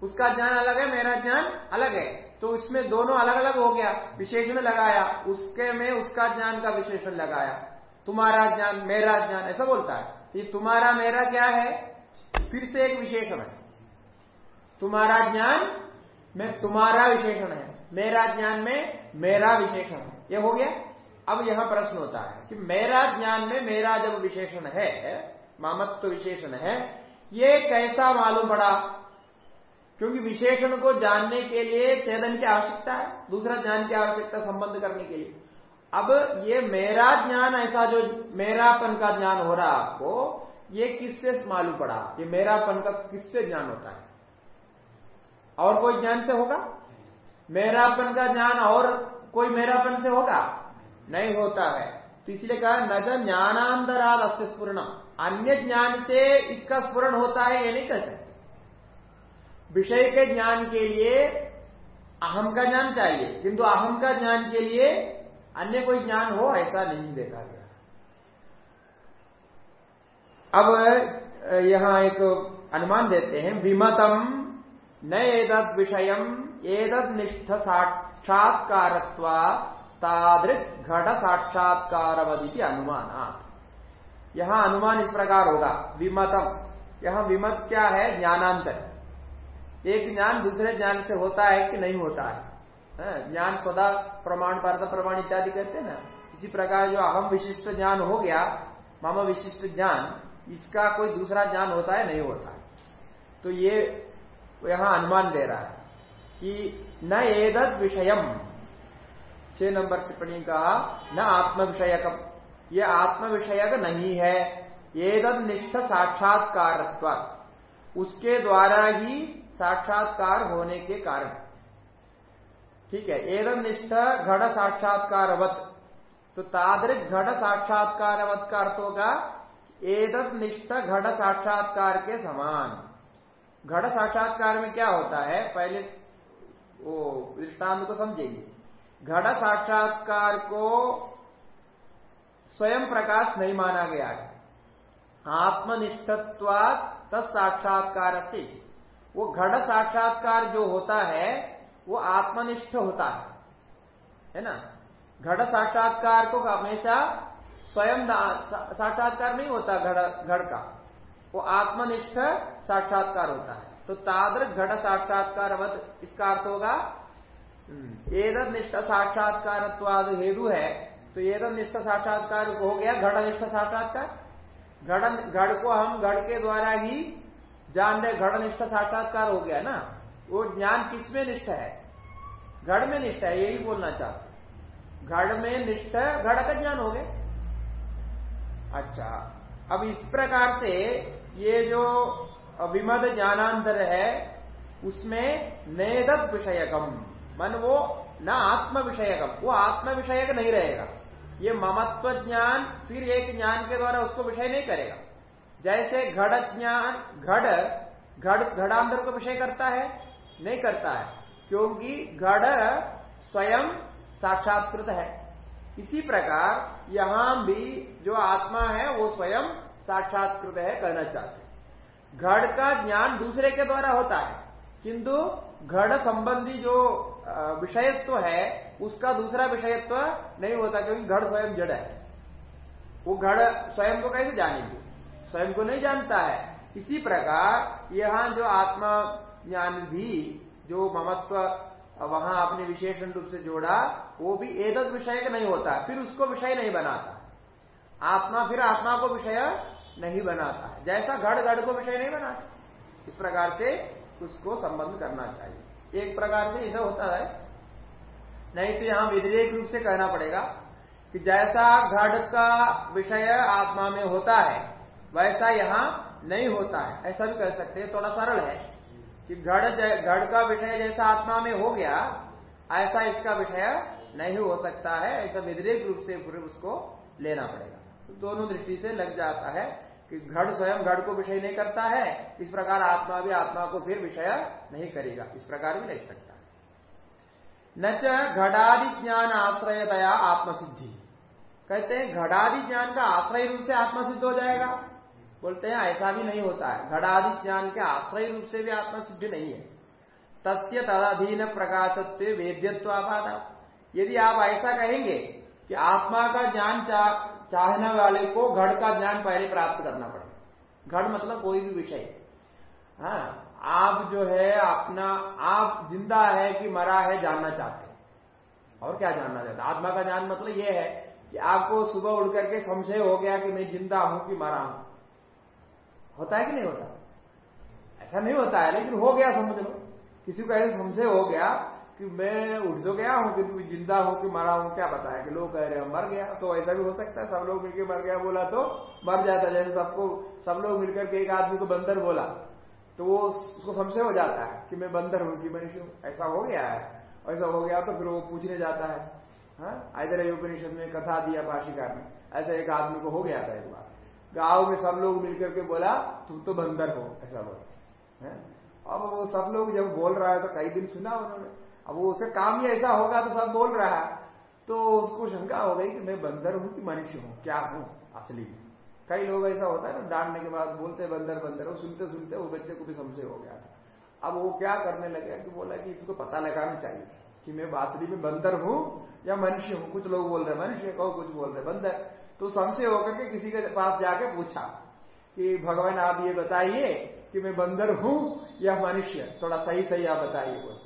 Speaker 1: उसका ज्ञान अलग है, मेरा ज्ञान अलग है। तो इसमें दोनों अलग अलग हो गया। विशेषण लगाया, उसके में उसका ज्ञान का विशेषण लगाया। तुम्हारा ज्ञान, मेरा ज्ञान, ऐसा बोलता है। ये तुम्हारा, मेरा क्या है? फिर से एक विशेषण है। तुम्हारा ज्ञान में तुम्हारा विशेषण है। मेरा ज्ञान में मेरा विशेषण है। यह हो गया। अब यह प्रश्न होता है कि मेरा ज्ञान में मेरा जब विशेषण है, मामत्व विशेषण है, ये कैसा मालूम पड़ा? क्योंकि विशेषण को जानने के लिए चेतन की आवश्यकता है, दूसरा ज्ञान की आवश्यकता संबंध करने के लिए। अब ये मेरा ज्ञान ऐसा जो मेरापन का ज्ञान हो रहा आपको, ये किससे मालूम पड़ा? ये मेरापन का किससे ज्ञान होता है? और कोई ज्ञान से होगा? मेरापन का ज्ञान और कोई मेरापन से होगा? नहीं होता है। तो इसलिए कहा, न ज्ञानांतराल अस्य स्पूर्ण अन्य ज्ञान से इसका स्पूर्ण होता है ये नहीं कह सकते विषय के ज्ञान के लिए अहम का ज्ञान चाहिए। किंतु अहम का ज्ञान के लिए अन्य कोई ज्ञान हो, ऐसा नहीं देखा गया। अब यहाँ एक अनुमान देते हैं, विमतम न एदद विषय एदद निष्ठ साक्षात्कार घट साक्षात्कार अनुमान यहाँ अनुमान इस प्रकार होगा, विमतम। यहाँ विमत क्या है? ज्ञानांतर। एक ज्ञान दूसरे ज्ञान से होता है कि नहीं होता है? हाँ, ज्ञान स्वदा प्रमाण पार्थ प्रमाण इत्यादि कहते हैं ना। इसी प्रकार जो अहम विशिष्ट ज्ञान हो गया मामा विशिष्ट ज्ञान इसका कोई दूसरा ज्ञान होता है नहीं होता है। तो ये यहाँ अनुमान दे रहा है कि न एदत विषयम। छह नंबर टिप्पणी कहा न आत्म विषयक ये आत्म विषयक नहीं है। एदत निष्ठ साक्षात्कार उसके द्वारा ही साक्षात्कार होने के कारण। ठीक है, एवं निष्ठ घड़ साक्षात्कारवत। तो तादृक घड़ साक्षात्कारवत का अर्थ होगा एदत निष्ठ घड़ साक्षात्कार के समान। घड़ साक्षात्कार में क्या होता है? पहले वो दृष्टांत को समझेंगे। घड़ साक्षात्कार को स्वयं प्रकाश नहीं माना गया है। आत्मनिष्ठत्वा तत्साक्षात्कार से वो घड़ साक्षात्कार जो होता है वो आत्मनिष्ठ होता है। है ना? घड़ साक्षात्कार को हमेशा स्वयं साक्षात्कार नहीं होता घड़ घड़ का। वो आत्मनिष्ठ साक्षात्कार होता है। तो ताद्र घड़ साक्षात्कार इसका अर्थ होगा हम्म, एदर निष्ठ साक्षात्कार हेतु है तो एदर निष्ठ साक्षात्कार हो गया घड़निष्ठ साक्षात्कार। घड़ घड़ को हम घड़ के द्वारा ही जान रहे घड़ निष्ठ साक्षात्कार हो गया ना, वो ज्ञान किसमें निष्ठ है? घड़ में निष्ठ है, यही बोलना चाहते घड़ में निष्ठ, घड़ का ज्ञान हो गया। अच्छा अब इस प्रकार से ये जो विमद ज्ञानांतर है, उसमें नेदत विषयकम, मन वो न आत्म विषयकम, वो आत्म विषयक नहीं रहेगा। ये ममत्व ज्ञान, फिर एक ज्ञान के द्वारा उसको विषय नहीं करेगा। जैसे घड़ ज्ञान, घड़ घड़ घड़ांतर को विषय करता है, नहीं करता है, क्योंकि घड़ स्वयं साक्षात्कृत है। इसी प्रकार यहाँ भी जो आत्मा है, वो स्वयं साक्षात्कृत है कहना चाहते घड़ का ज्ञान दूसरे के द्वारा होता है, किंतु घड़ संबंधी जो विषयत्व है, उसका दूसरा विषयत्व नहीं होता, क्योंकि घड़ स्वयं जड़ है। वो घड़ स्वयं को कैसे जानेंगे? स्वयं को नहीं जानता है। इसी प्रकार यहाँ जो आत्मा ज्ञान भी, जो ममत्व वहाँ आपने विशेषण रूप से जोड़ा, वो भी एदत विषय का नहीं होता, फिर उसको विषय नहीं बनाता। आत्मा फिर आत्मा को विषय नहीं बनाता जैसा घड़ घड़ को विषय नहीं बनाता। इस प्रकार से उसको संबंध करना चाहिए। एक प्रकार से इधर होता है। नहीं तो यहाँ विधेयक रूप से कहना पड़ेगा कि जैसा घड़ का विषय आत्मा में होता है वैसा यहाँ नहीं होता है। ऐसा भी कर सकते हैं, थोड़ा सरल है कि घड़ घड़ का विषय जैसा आत्मा में हो गया, ऐसा इसका विषय नहीं हो सकता है, ऐसा विधेयक रूप से फिर उसको लेना पड़ेगा। तो दोनों दृष्टि से लग जाता है कि घड़ स्वयं घड़ को विषय नहीं करता है, इस प्रकार आत्मा भी आत्मा को फिर विषय नहीं करेगा, इस प्रकार भी ले सकता है। न घड़ादि ज्ञान आश्रयतया आत्मसिद्धि। कहते हैं, घड़ादि ज्ञान का आश्रय रूप से आत्मसिद्ध हो जाएगा। बोलते हैं ऐसा भी नहीं होता है। घड़ादि ज्ञान के आश्रय रूप से भी आत्मसिद्धि नहीं है। तस्य तदाधीन प्रकाशत्व वेद्यत्व यदि आप ऐसा कहेंगे कि आत्मा का ज्ञान चा, चाहने वाले को घड़ का ज्ञान पहले प्राप्त करना पड़ेगा घड़ मतलब कोई भी विषय। हाँ आप जो है अपना आप ज़िंदा है कि मरा है जानना चाहते हैं। और क्या जानना चाहते आत्मा का ज्ञान मतलब यह है कि आपको सुबह उठ करके संशय हो गया कि मैं ज़िंदा हूँ कि मरा हूँ। होता है कि नहीं होता? ऐसा नहीं होता है, लेकिन हो गया समझ लो। किसी को ऐसे संशय हो गया कि मैं उठ तो गया हूँ, कि ज़िंदा हूँ, कि मरा हूँ, क्या है कि लोग कह रहे हैं, मर गया। तो ऐसा भी हो सकता है, सब लोग मिलकर मर गया, बोला तो मर जाता जैसे सबको, सब लोग मिलकर के एक आदमी को बंदर बोला तो वो उसको संशय हो जाता है कि मैं बंदर हूँ, कि मनुष्य हूँ ऐसा हो गया है? ऐसा हो गया तो फिर वो पूछने जाता है हाँ? इधर उपनिषद में कथा दिया भाषिकार ने, ऐसा एक आदमी को हो गया था एक बार। गाँव में सब लोग मिलकर के बोला तुम तो बंदर हो। ऐसा बोला। अब वो सब लोग जब बोल रहा है तो कई दिन सुना उन्होंने। अब वो उसका काम ही ऐसा होगा तो सब बोल रहा है। तो उसको शंका हो गई कि मैं बंदर हूँ कि मनुष्य हूँ? क्या हूँ असली में? कई लोग ऐसा होता है ना, डांटने के बाद बोलते बंदर बंदर वो सुनते सुनते वो बच्चे को भी संशय हो गया था। अब वो क्या करने लगे कि बोला कि इसको पता लगाना चाहिए कि मैं बासरी में बंदर हूँ या मनुष्य हूँ। कुछ लोग बोल रहे मनुष्य, कहो कुछ बोल रहे बंदर। तो संशय होकर के किसी के पास जाके पूछा कि भगवान आप ये बताइए कि मैं बंदर हूँ या मनुष्य? थोड़ा सही सही आप बताइए बोल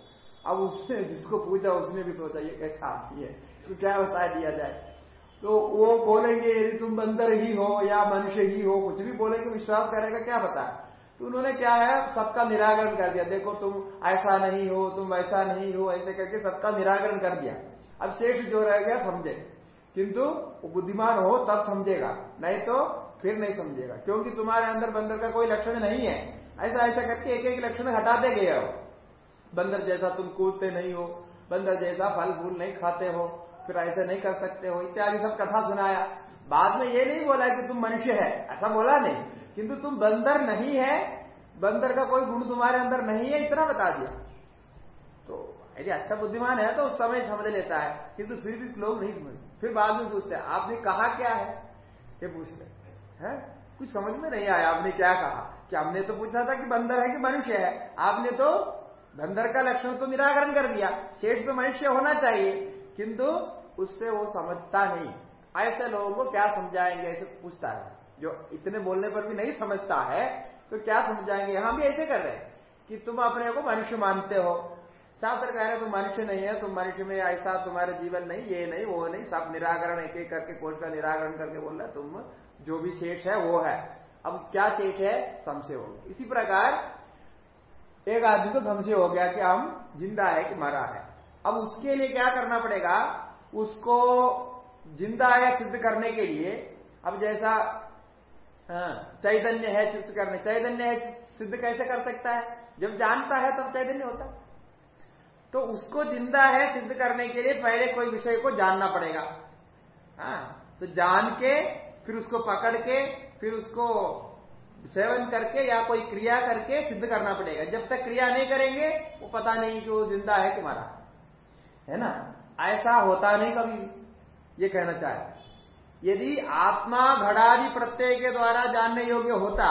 Speaker 1: अब उसने जिसको पूछा, उसने भी सोचा, ये कैसा आदमी है? इसको क्या बता दिया जाए? तो वो बोलेंगे, यदि तुम बंदर ही हो या मनुष्य ही हो, कुछ भी बोलेंगे विश्वास करेगा, क्या बता तो उन्होंने क्या है, सबका निराकरण कर दिया। देखो, तुम ऐसा नहीं हो, तुम वैसा नहीं हो, ऐसे करके सबका निराकरण कर दिया। अब शेष जो रह गया, समझे। किंतु बुद्धिमान हो तब समझेगा, नहीं तो फिर नहीं समझेगा, क्योंकि तुम्हारे अंदर बंदर का कोई लक्षण नहीं है। ऐसा ऐसा करके एक एक लक्षण हटाते गए हो। बंदर जैसा तुम कूदते नहीं हो, बंदर जैसा फल फूल नहीं खाते हो, फिर ऐसे नहीं कर सकते हो, इत्यादि सब कथा सुनाया। बाद में ये नहीं बोला कि तुम मनुष्य है, ऐसा बोला नहीं। किंतु तुम बंदर नहीं है, बंदर का कोई गुण तुम्हारे अंदर नहीं है, इतना बता दिया। तो यदि अच्छा बुद्धिमान है तो उस समय समझ लेता है, किंतु फिर भी लोग नहीं समझ फिर बाद में पूछते हैं, आपने कहा क्या है? ये पूछते हैं कुछ समझ में नहीं आया, आपने क्या कहा? कि हमने तो पूछा था कि बंदर है कि मनुष्य है। आपने तो बंदर का लक्षण तो निराकरण कर दिया। शेष तो मनुष्य होना चाहिए, किंतु उससे वो समझता नहीं। ऐसे लोगों को क्या समझाएँगे? ऐसे पूछता है। जो इतने बोलने पर भी नहीं समझता है तो क्या समझाएँगे? हम भी ऐसे कर रहे हैं कि तुम अपने को मनुष्य मानते हो। शास्त्र कह रहे तुम मनुष्य नहीं है तुम मनुष्य में ऐसा तुम्हारे जीवन नहीं ये नहीं वो नहीं सब निराकरण एक एक करके कोष का निराकरण करके बोल रहे तुम जो भी शेष है वो है। अब क्या शेष है? संशय हो इसी प्रकार एक आदमी को संशय हो गया कि हम ज़िंदा है कि मरा है। अब उसके लिए क्या करना पड़ेगा? उसको ज़िंदा है सिद्ध करने के लिए अब जैसा हाँ, चैतन्य है सिद्ध करने। चैतन्य है सिद्ध कैसे कर सकता है? जब जानता है तब चैतन्य होता है। तो उसको ज़िंदा है सिद्ध करने के लिए पहले कोई विषय को जानना पड़ेगा। हाँ तो जान के, फिर उसको पकड़ के, फिर उसको सेवन करके या कोई क्रिया करके सिद्ध करना पड़ेगा। जब तक क्रिया नहीं करेंगे, वो पता नहीं कि वो ज़िंदा है तुम्हारा। है ना? ऐसा होता नहीं कभी, ये कहना चाहे। यदि आत्मा घड़ादि प्रत्यय के द्वारा जानने योग्य होता,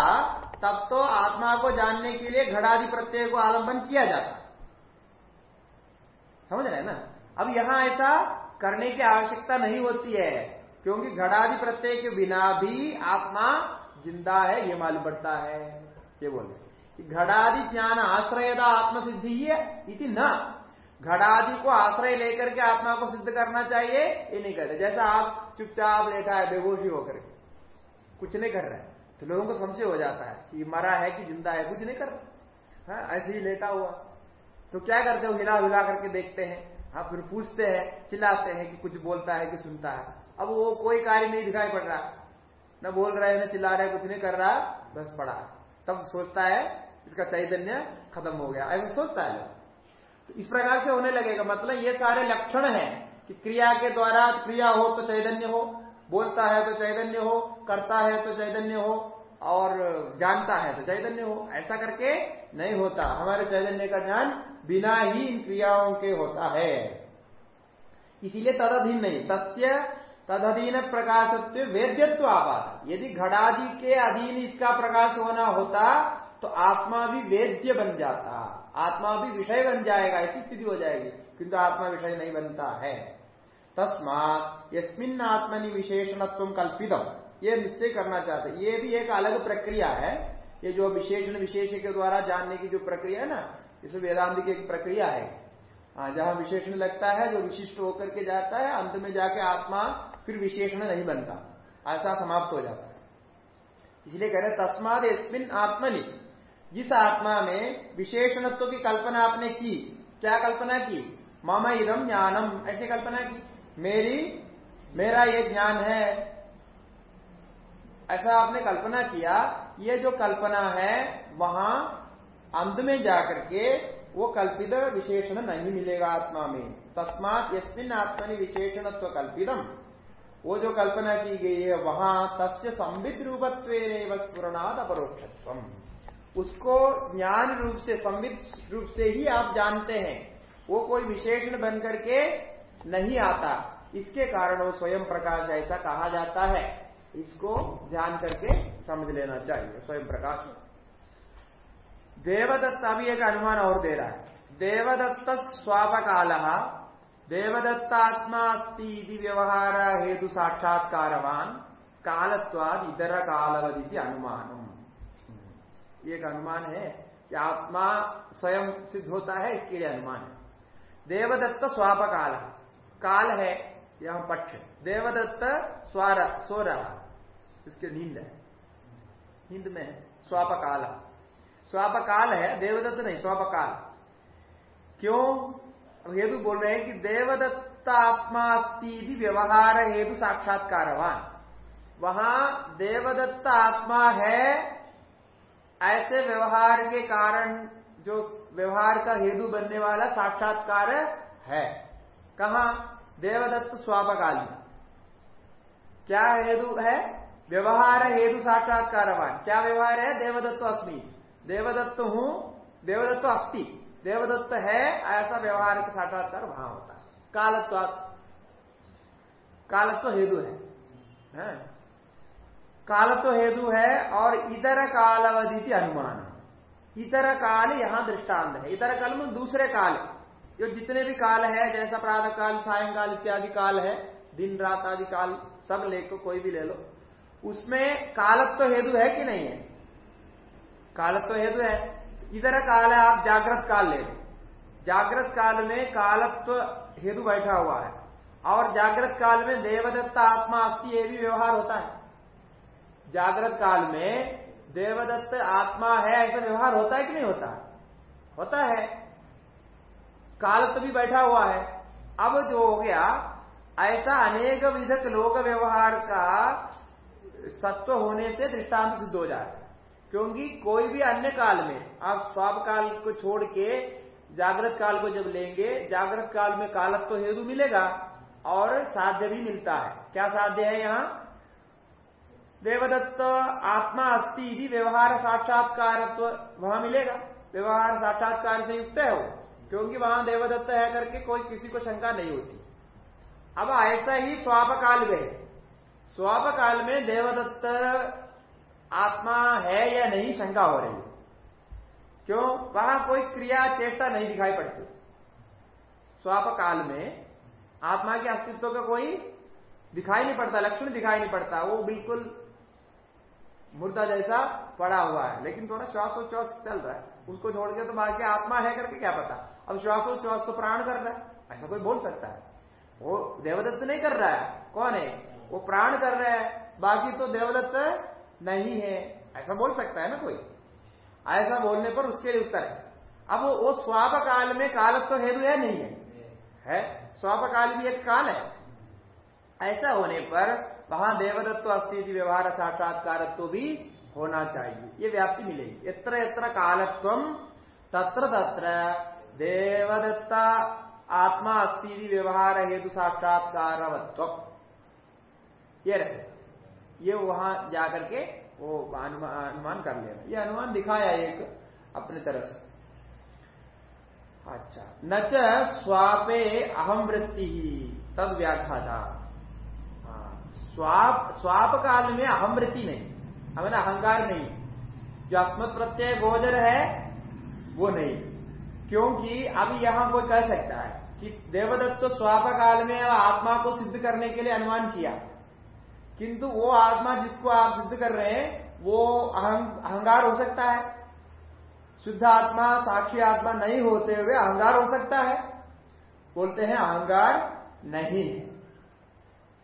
Speaker 1: तब तो आत्मा को जानने के लिए घड़ादि प्रत्यय को आलंबन किया जाता। समझ रहे ना? अब यहाँ ऐसा करने की आवश्यकता नहीं होती है, क्योंकि घड़ादि प्रत्यय के बिना भी आत्मा ज़िंदा है, ये मालूम पड़ता है। ये बोले घड़ादि ज्ञान आश्रयदा आत्मसिद्धि है इति न। घड़ादि को आश्रय लेकर के आत्मा को सिद्ध करना चाहिए, ये नहीं कहते जैसा आप चुपचाप लेटा है, बेहोशी होकर कुछ नहीं कर रहे तो लोगों को संशय हो जाता है कि मरा है कि ज़िंदा है, कुछ नहीं कर रहा। है, ऐसे ही लेटा हुआ। तो क्या करते हो? हिला हिला करके देखते हैं। हाँ फिर पूछते हैं, चिल्लाते हैं कि कुछ बोलता है कि सुनता है। अब वो कोई कार्य नहीं दिखाई पड़ रहा। न बोल रहा है, न चिल्ला रहा है, कुछ नहीं कर रहा। बस पड़ा। तब सोचता है, इसका चैतन्य खत्म हो गया। ऐसा सोचता है। तो इस प्रकार से होने लगेगा। मतलब ये सारे लक्षण है कि क्रिया के द्वारा क्रिया हो तो चैतन्य हो, बोलता है तो चैतन्य हो, करता है तो चैतन्य हो और जानता है तो चैतन्य हो, ऐसा करके नहीं होता। हमारे चैतन्य का ज्ञान बिना ही इन क्रियाओं के होता है। इसीलिए तदधीन नहीं, तस्य तदधीन प्रकाशत्व वेद्यत्व आपात यदि घड़ादि के अधीन इसका प्रकाश होना होता तो आत्मा भी वेद्य बन जाता। आत्मा भी विषय बन जाएगा, ऐसी स्थिति हो जाएगी, किंतु आत्मा विषय नहीं बनता है। तस्मात, यस्मिन आत्मनि विशेषणत्व कल्पितम। ये निश्चय करना चाहते ये भी एक अलग प्रक्रिया है। ये जो विशेषण विशेष के द्वारा जानने की जो प्रक्रिया है ना इसमें वेदांत की एक प्रक्रिया है। हाँ जहाँ विशेषण लगता है, जो विशिष्ट होकर के जाता है, अंत में जाके आत्मा फिर विशेषण नहीं बनता। ऐसा समाप्त हो जाता है। इसलिए कह रहे तस्माद इसमिन आत्मनि। जिस आत्मा में विशेषणत्व की कल्पना आपने की, क्या कल्पना की? मामा इदम ज्ञानम। ऐसी कल्पना की। मेरी, मेरा ये ज्ञान है ऐसा आपने कल्पना किया, ये जो कल्पना है, वहाँ अंत में जाकर के वो कल्पित विशेषण नहीं मिलेगा आत्मा में। तस्मात यस्मिन आत्मनि विशेषणत्व कल्पितम। वो जो कल्पना की गई है, वहाँ तस्य संवित रूपत्व स्फुरणाद अपरोक्षत्व उसको ज्ञान रूप से, संवित रूप से ही आप जानते हैं। वो कोई विशेषण बन करके नहीं आता। इसके कारण वो स्वयं प्रकाश ऐसा कहा जाता है। इसको ध्यान करके समझ लेना चाहिए, स्वयं प्रकाश। देवदत्त अभी एक अनुमान और दे रहा है। देवदत्त स्वाप स्वापकाल देवदत्तात्मा व्यवहार हेतु साक्षात्कारवान कालत्वाद इतर कालवधि अनुमान एक अनुमान है कि आत्मा स्वयं सिद्ध होता है, इसके लिए अनुमान है। देवदत्त स्वाप काल काल है, यह पक्ष। देवदत्त स्वर, सो रहा इसके नींद है। नींद में स्वापकाल स्वापकाल है, देवदत्त नहीं, स्वापकाल। क्यों? हेतु बोल रहे हैं कि देवदत्त आत्मा व्यवहार हेतु साक्षात्कारवान। वहाँ देवदत्त आत्मा है, ऐसे व्यवहार के कारण जो व्यवहार का हेतु बनने वाला साक्षात्कार है। कहा? देवदत्त स्वापकाली क्या हेतु है? व्यवहार हेतु साक्षात्कारवान। क्या व्यवहार है? देवदत्त अस्मी। देवदत्त हूँ देवदत्त अस्थि देवदत्त है ऐसा व्यवहार का साक्षात्कार वहाँ होता है। कालत्व कालत्व हेतु है, है? कालत्व हेतु है और इतर कालावधि अनुमान इतर काल यहाँ दृष्टांत है। इतर काल में दूसरे काल। जो जितने भी काल है जैसा प्रातः काल सायंकाल इत्यादि काल है दिन रात आदि काल सब लेको कोई भी ले लो। उसमें कालत्व तो हेतु है कि नहीं है? कालत्व तो हेतु है। इधर काल है, आप जागृत काल ले जागृत काल में कालत्व हेतु बैठा हुआ है। और जागृत काल में देवदत्त आत्मा अस्थि ये भी व्यवहार होता है। जागृत काल में देवदत्त आत्मा है, ऐसा व्यवहार होता है कि नहीं होता? होता है। काल तो भी बैठा हुआ है। अब जो हो गया, ऐसा अनेक विधक लोक व्यवहार का सत्व होने से दृष्टांत सिद्ध हो जाए। क्योंकि कोई भी अन्य काल में, आप स्वाप काल को छोड़ के, जागृत काल को जब लेंगे, जागृत काल में कालत्व तो हेतु मिलेगा और साध्य भी मिलता है। क्या साध्य है यहाँ? देवदत्त, आत्मा अस्थि व्यवहार साक्षात्कार तो वहाँ मिलेगा। व्यवहार साक्षात्कार से युक्त है वो। क्योंकि वहाँ देवदत्त है करके कोई किसी को शंका नहीं होती। अब ऐसा ही स्वाप काल में स्वाप काल में देवदत्त आत्मा है या नहीं शंका हो रही क्यों? वहाँ कोई क्रिया चेष्टा नहीं दिखाई पड़ती। स्वाप काल में आत्मा के अस्तित्व का कोई दिखाई नहीं पड़ता, लक्षण दिखाई नहीं पड़ता, वो बिल्कुल मुर्दा जैसा पड़ा हुआ है। लेकिन थोड़ा श्वासोच्छ्वास चल रहा है। उसको छोड़ के तो बाकी आत्मा है करके क्या पता? अब श्वासोच्छ्वास तो प्राण कर रहा है। ऐसा कोई बोल सकता है? वो देवदत्त नहीं कर रहा है। कौन है? वो प्राण कर रहा है, बाकी तो देवदत्त नहीं है। ऐसा बोल सकता है ना कोई? ऐसा बोलने पर उसके लिए उत्तर है। अब वो स्वाप काल में कालत्व तो हेतु है, नहीं है? है। स्वाप काल भी एक काल है। ऐसा होने पर वहाँ देवदत्व अस्थिति व्यवहार साक्षात्कारत्व भी होना चाहिए। ये व्याप्ति मिलेगी। यत्र यत्र कालत्व, तत्र तत्र देवदत्ता आत्मा अस्थिति व्यवहार हेतु साक्षात्कारवत्व ये रहे ये वहाँ जाकर के वो अनुमान कर लेना ये अनुमान दिखाया एक अपने तरफ़ से। अच्छा। न स्वापे अहम वृत्ति ही तद व्याख्या था स्वाप स्वाप काल में अहम वृत्ति नहीं। हमें अहंकार नहीं। जो अस्मत प्रत्यय गोचर है, वो नहीं। क्योंकि अब यहाँ कोई कह सकता है कि देवदत्त तो स्वाप काल में आत्मा को सिद्ध करने के लिए अनुमान किया। किंतु वो आत्मा जिसको आप सिद्ध कर रहे हैं, वो अहंकार हो सकता है। शुद्ध आत्मा, साक्षी आत्मा नहीं होते हुए अहंकार हो सकता है। बोलते हैं, अहंकार नहीं है।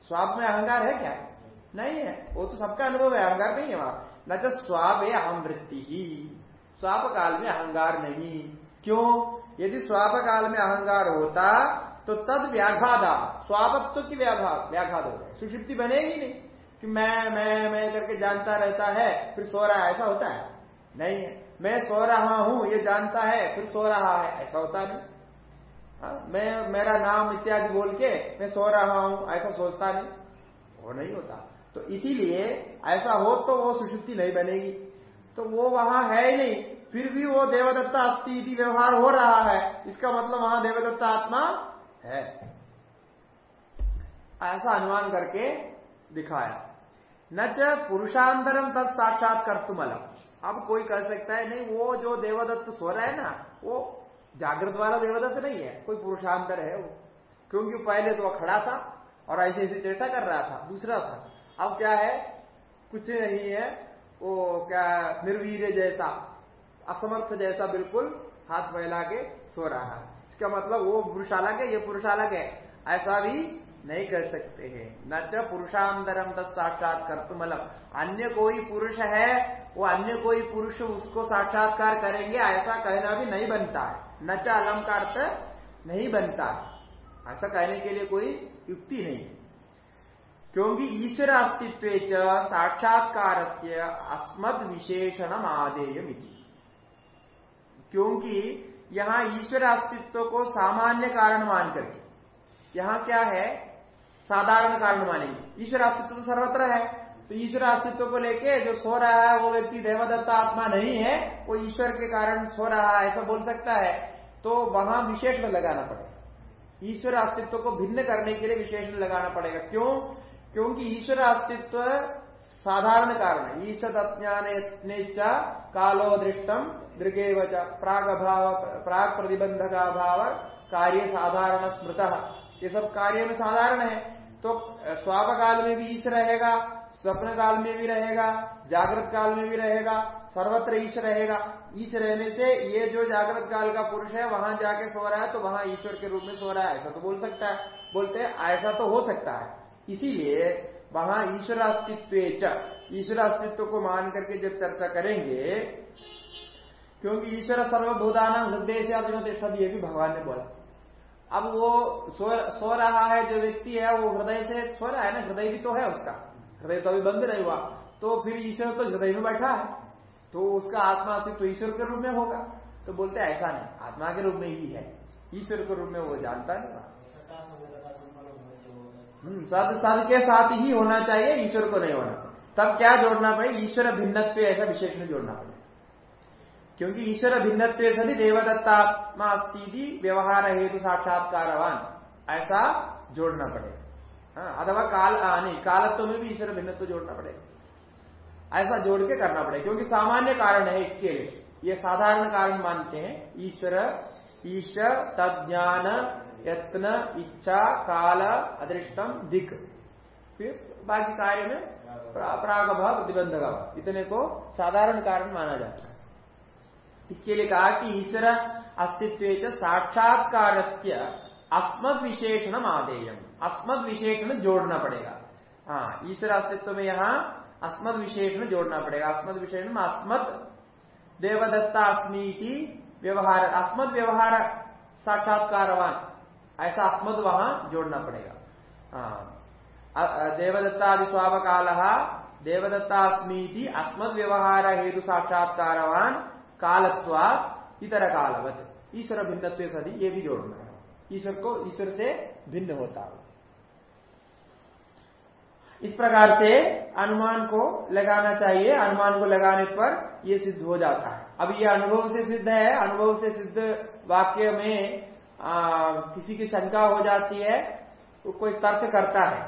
Speaker 1: स्वाप में अहंकार है क्या? नहीं है। वो तो सबका अनुभव है, अहंकार नहीं है वहाँ। न तो स्वाप है अहम वृत्ति ही। स्वाप काल में अहंकार नहीं। क्यों? यदि स्वाप काल में अहंकार होता तो तद व्याघादा। स्वापत्व की व्याघात व्याघात हो सुषिप्ति बनेगी नहीं। कि मैं मैं मैं करके जानता रहता है, फिर सो रहा है, ऐसा होता है? नहीं है मैं सो रहा हूँ, ये जानता है, फिर सो रहा है, ऐसा होता नहीं। हा? मैं, मेरा नाम इत्यादि बोल के मैं सो रहा हूँ, ऐसा सोचता नहीं। वो नहीं होता। तो इसीलिए ऐसा हो तो वो सुषुप्ति नहीं बनेगी। तो वो वहाँ है ही नहीं, फिर भी वो देवदत्ता अस्थि व्यवहार हो रहा है। इसका मतलब वहाँ देवदत्ता आत्मा है। ऐसा अनुमान करके दिखाया। न च पुरुषांतरम तत् साक्षात कर तुम अब कोई कह सकता है, नहीं, वो जो देवदत्त सो रहा है ना, वो जागृत वाला देवदत्त नहीं है, कोई पुरुषांतर है वो। क्योंकि पहले तो वह खड़ा था और ऐसे ऐसे चेष्टा कर रहा था, दूसरा था। अब क्या है, कुछ नहीं है, वो क्या निर्वीर जैसा, असमर्थ जैसा बिल्कुल हाथ फैला के सो रहा है। इसका मतलब वो पुरुषालक है, ये पुरुषालक है। ऐसा भी नहीं कर सकते हैं। न च पुरुषांतरम तत् साक्षात कर तुम अन्य कोई पुरुष है, वो अन्य कोई पुरुष उसको साक्षात्कार करेंगे, ऐसा कहना भी नहीं बनता है। न च अलंकार नहीं बनता है। ऐसा कहने के लिए कोई युक्ति नहीं क्योंकि ईश्वर अस्तित्व साक्षात्कार से अस्मद विशेषण आदेय क्योंकि यहाँ ईश्वर अस्तित्व को सामान्य कारण मान करके यहाँ क्या है? साधारण कारण मानेंगे ईश्वर अस्तित्व तो सर्वत्र है। तो ईश्वर अस्तित्व को लेके जो सो रहा है, वो व्यक्ति देवदत्ता आत्मा नहीं है, वो ईश्वर के कारण सो रहा है, ऐसा बोल सकता है। तो वहाँ विशेषण लगाना पड़ेगा। ईश्वर अस्तित्व को भिन्न करने के लिए विशेषण लगाना पड़ेगा। क्यों? क्योंकि ईश्वर अस्तित्व साधारण कारण है। ईश्वर अज्ञान कालो दृष्टम दृगे प्राग भाव प्राग प्रतिबंधका भाव कार्य साधारण स्मृत। ये सब कार्य में साधारण है। तो स्वाप काल में भी ईश रहेगा, स्वप्न काल में भी रहेगा, जागृत काल में भी रहेगा, सर्वत्र ईश रहेगा। ईश रहने से ये जो जागृत काल का पुरुष है, वहाँ जाके सो रहा है तो वहाँ ईश्वर के रूप में सो रहा है। ऐसा तो बोल सकता है। बोलते हैं, ऐसा तो हो सकता है। इसीलिए वहाँ ईश्वर अस्तित्व ईश्वर अस्तित्व को मान करके जब चर्चा करेंगे, क्योंकि ईश्वर सर्वभूतान हृदय से ये भी भगवान ने बोला। अब वो सो, सो रहा है जो व्यक्ति है वो हृदय से सो रहा है ना हृदय भी तो है उसका। हृदय तो अभी बंद नहीं हुआ। तो फिर ईश्वर तो हृदय में बैठा है। तो उसका आत्मा अस्तित्व तो ईश्वर के रूप में होगा। तो बोलते ऐसा नहीं। आत्मा के रूप में ही है। ईश्वर के रूप में वो जानता नहीं हम्म, सद सद के साथ ही होना चाहिए ईश्वर को नहीं होना तब क्या जोड़ना पड़े? ईश्वर भिन्नत्व ऐसा विशेष में जोड़ना पड़ेगा क्योंकि ईश्वर भिन्नत्व सदी देवदत्तात्मा अस्ती व्यवहार हेतु साक्षात्कारवान। ऐसा जोड़ना पड़ेगा। हाँ, अथवा काल नहीं कालत्व में भी ईश्वर भिन्नत्व जोड़ना पड़ेगा। ऐसा जोड़ के करना पड़ेगा क्योंकि सामान्य कारण है इसके लिए। ये साधारण कारण मानते हैं ईश्वर ईश्वर तज्ञान यत्न इच्छा काल अदृष्टम दिक। फिर बाकी कार्य में प्राग भाव प्रतिबंध भाव इतने को साधारण कारण माना जाता है। इसके लिए कहा कि ईश्वर अस्तित्व साक्षात्कार से अस्मद विशेषण आदेयम। अस्मद विशेषण जोड़ना पड़ेगा। हाँ ईश्वर अस्तित्व में यहाँ अस्मद विशेषण जोड़ना पड़ेगा। अस्मद विशेषण अस्मद देवदत्ता अस्मी व्यवहार अस्मद व्यवहार साक्षात्कारवान। ऐसा अस्मद वहाँ जोड़ना पड़ेगा। हाँ स्वाव काल देवदत्ता अस्मी अस्मद व्यवहार हेतु साक्षात्कारवान। कालत्वा इतर कालवत। ईश्वर भिन्न सदी ये भी जोड़ना है। ईश्वर को ईश्वर से भिन्न होता है। इस प्रकार से अनुमान को लगाना चाहिए। अनुमान को लगाने पर यह सिद्ध हो जाता है। अब ये अनुभव से सिद्ध है। अनुभव से सिद्ध वाक्य में आ, किसी की शंका हो जाती है तो कोई तर्क करता है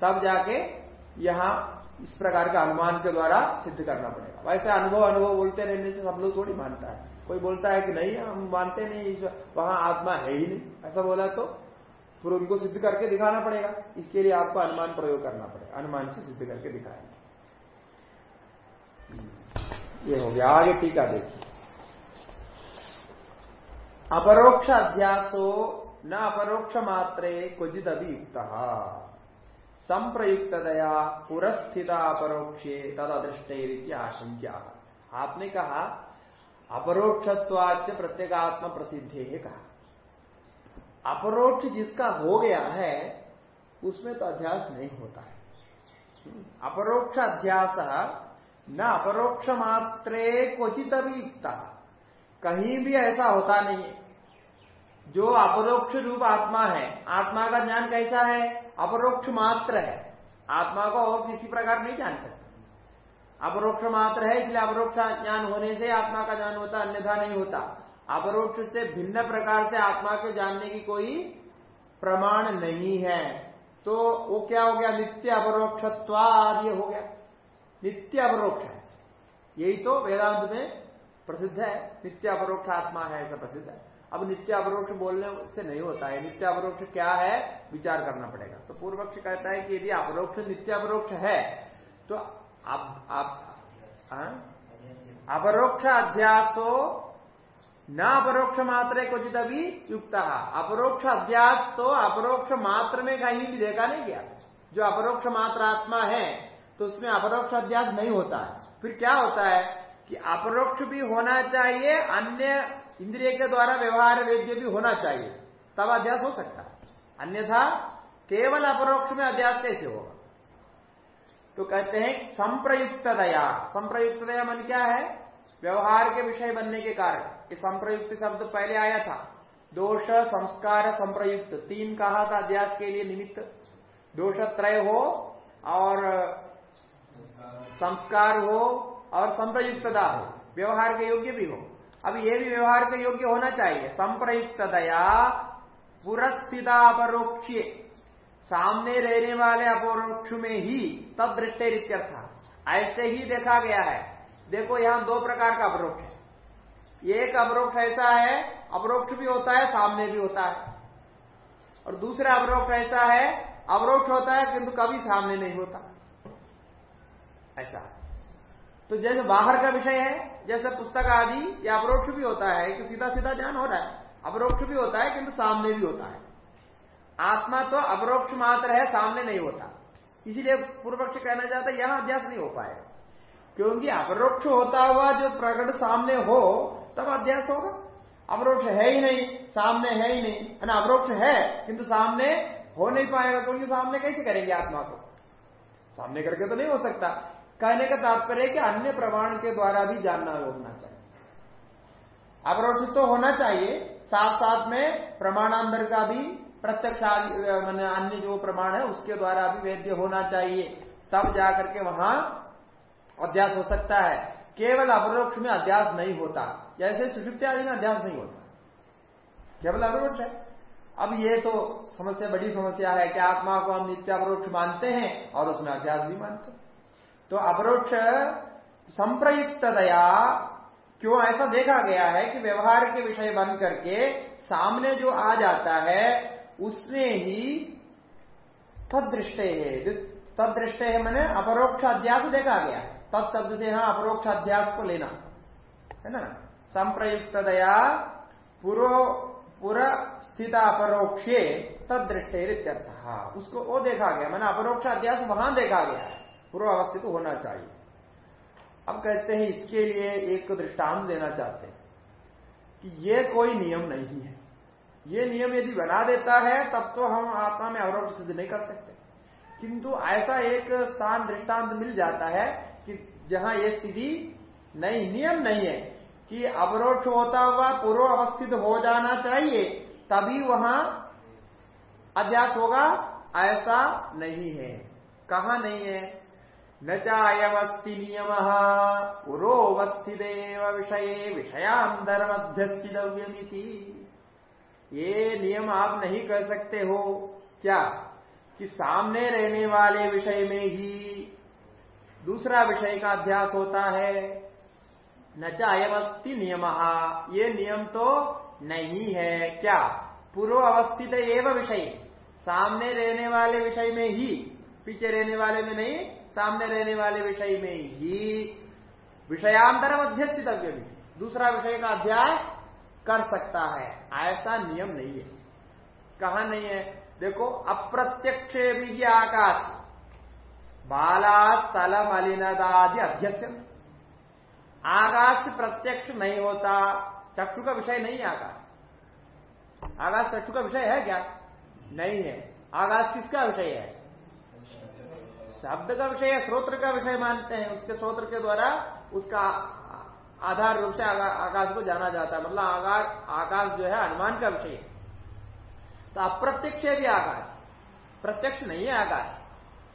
Speaker 1: तब जाके यहाँ इस प्रकार के अनुमान के द्वारा सिद्ध करना पड़ेगा। वैसे अनुभव अनुभव बोलते रहने से सब लोग थोड़ी मानता है। कोई बोलता है कि नहीं, हम मानते नहीं वहाँ आत्मा है ही नहीं। ऐसा बोला तो फिर उनको सिद्ध करके दिखाना पड़ेगा। इसके लिए आपको अनुमान प्रयोग करना पड़ेगा। अनुमान से सिद्ध करके दिखाएँगे। ये हो गया। आगे टीका देखिए। अपरोक्ष अध्यासो न अपरोक्ष मात्रे क्वचित अभियुक्त संप्रयुक्तया पुरस्थित अपरोक्षे तद अदृष्ट आशंका आपने कहा अपरोक्षत्वाच प्रत्येगात्म प्रसिद्धे कहा। अपरोक्ष जिसका हो गया है, उसमें तो अध्यास नहीं होता है। अपरोक्ष अध्यास न अपरोक्ष मात्रे क्वचित अभियुक्ता कहीं भी ऐसा होता नहीं। है जो अपरोक्ष रूप आत्मा है, आत्मा का ज्ञान कैसा है? अपरोक्ष मात्र है। आत्मा को और किसी प्रकार नहीं जान सकते। अपरोक्ष मात्र है, इसलिए अपरोक्ष ज्ञान होने से आत्मा का ज्ञान होता, अन्यथा नहीं होता। अपरोक्ष से भिन्न प्रकार से आत्मा के जानने की कोई प्रमाण नहीं है। तो वो क्या हो गया? नित्य अपरोक्षत्वाद ये हो गया। नित्य अपरोक्ष यही तो वेदांत में प्रसिद्ध है। नित्य अपरोक्ष आत्मा है, ऐसा प्रसिद्ध है। अब नित्य अपरोक्ष बोलने से नहीं होता है। नित्य अपरोक्ष क्या है? विचार करना पड़ेगा। तो पूर्व पक्ष कहता है कि यदि अपरोक्ष नित्य अपरोक्ष है तो आप, आप हाँ? अपरोक्ष अध्यासो न अपरोक्ष मात्र क्वचित अभी युक्त। अपरोक्ष अध्यास तो अपरोक्ष मात्र में कहीं भी देखा नहीं गया। जो अपरोक्ष मात्र आत्मा है तो उसमें अपरोक्ष अध्यास नहीं होता है। फिर क्या होता है कि अपरोक्ष भी होना चाहिए अन्य इंद्रिय के द्वारा व्यवहार वेद्य भी होना चाहिए। तब अध्यास हो सकता है। अन्यथा केवल अपरोक्ष में अध्यास कैसे होगा? तो कहते हैं संप्रयुक्त दया संप्रयुक्त दया मन क्या है? व्यवहार के विषय बनने के कारण। ये संप्रयुक्त शब्द पहले आया था। दोष, संस्कार, संप्रयुक्त। तीन कहा था अध्यास के लिए निमित्त। दोष त्रय हो और संस्कार हो और संप्रयुक्तता हो। व्यवहार के योग्य भी हो। अब ये भी व्यवहार के योग्य होना चाहिए। संप्रयुक्त दया पुरस्थिता अपरोक्ष। सामने रहने वाले अपरोक्ष में ही तब दृष्टि ऐसे ही देखा गया है। देखो यहाँ दो प्रकार का अपरोक्ष है। एक अपरोक्ष ऐसा है, अपरोक्ष भी होता है, सामने भी होता है। और दूसरा अपरोक्ष ऐसा है अवरोक्ष होता है, किंतु कभी सामने नहीं होता। ऐसा। तो जैसे बाहर का विषय है, जैसे पुस्तक आदि या अपरोक्ष भी होता है कि सीधा सीधा ज्ञान हो रहा है, अपरोक्ष भी होता है, किंतु सामने भी होता है। आत्मा तो अपरोक्ष मात्र है, सामने नहीं होता। इसीलिए पूर्व पक्ष कहना चाहता है, यहाँ अध्यास नहीं हो पाएगा क्योंकि अपरोक्ष होता हुआ जो प्रकट सामने हो, तब अध्यास होगा। अपरोक्ष है ही नहीं, सामने है ही नहीं। है ना अवरोक्ष है, किंतु सामने हो नहीं पाएगा, क्योंकि सामने कैसे करेंगे आत्मा को? सामने करके तो नहीं हो सकता। कहने का तात्पर्य कि अन्य प्रमाण के द्वारा भी जानना होना चाहिए। अपरोक्ष तो होना चाहिए साथ साथ में प्रमाणांतर का भी प्रत्यक्ष मैंने अन्य जो प्रमाण है, उसके द्वारा भी वेद्य होना चाहिए। तब जाकर के वहाँ अध्यास हो सकता है। केवल अपरोक्ष में अध्यास नहीं होता। जैसे सुषुप्ति आदि में अध्यास नहीं होता। केवल अपरोक्ष है। अब ये तो समस्या, बड़ी समस्या है कि आत्मा को हम नित्य अपरोक्ष मानते हैं और उसमें अध्यास भी मानते हैं। तो अपरोक्ष संप्रयुक्त दया क्यों ऐसा देखा गया है कि व्यवहार के विषय बन करके सामने जो आ जाता है, उसने ही तदृष्टे है। तदृष्टे है मैंने अपरोक्ष अध्यास देखा गया है। तत्शब्द से यहाँ अपरोक्ष अध्यास को लेना, है ना? संप्रयुक्त दया पूर्व पूरा स्थित अपरोक्षे तद दृष्टि उसको वो देखा गया, मैंने अपरोक्ष अध्यास वहाँ देखा गया है। पूर्व अवस्थित होना चाहिए। अब कहते हैं, इसके लिए एक दृष्टांत देना चाहते हैं कि ये कोई नियम नहीं है। ये नियम यदि बना देता है, तब तो हम आत्मा में अवरोध सिद्ध नहीं कर सकते। किंतु ऐसा एक स्थान, दृष्टांत मिल जाता है कि जहाँ ये स्थिति नहीं, नियम नहीं है कि अवरोध होता हुआ पूर्व अवस्थित हो जाना चाहिए, तभी वहाँ अध्यास होगा, ऐसा नहीं है। कहा नहीं है? न चायवस्थि नियम। विषय विषयांतर मध्यस्थितव्यमिति ये नियम आप नहीं कर सकते हो, क्या? कि सामने रहने वाले विषय में ही दूसरा विषय का अध्यास होता है। न चायवस्थि नियम। ये नियम तो नहीं है, क्या? पूर्व अवस्थित एवं विषय। सामने रहने वाले विषय में ही, पीछे रहने वाले में नहीं सामने रहने वाले विषय में ही विषयांतर अध्यस्थित दूसरा विषय का अध्याय कर सकता है। ऐसा नियम नहीं है। कहा नहीं है? देखो, अप्रत्यक्ष भी आकाश। बाला स्थल मलिनदादि अध्यक्ष आकाश प्रत्यक्ष नहीं होता। चक्षु का विषय नहीं है आकाश। आकाश चक्षु का विषय है क्या? नहीं है। आकाश किसका विषय है? शब्द का विषय है स्रोत्र का विषय मानते हैं। उसके स्रोत्र के द्वारा उसका आधार रूप से आकाश को जाना जाता है। मतलब आकाश आकाश जो है अनुमान का विषय तो अप्रत्यक्ष है भी आकाश। प्रत्यक्ष नहीं है आकाश।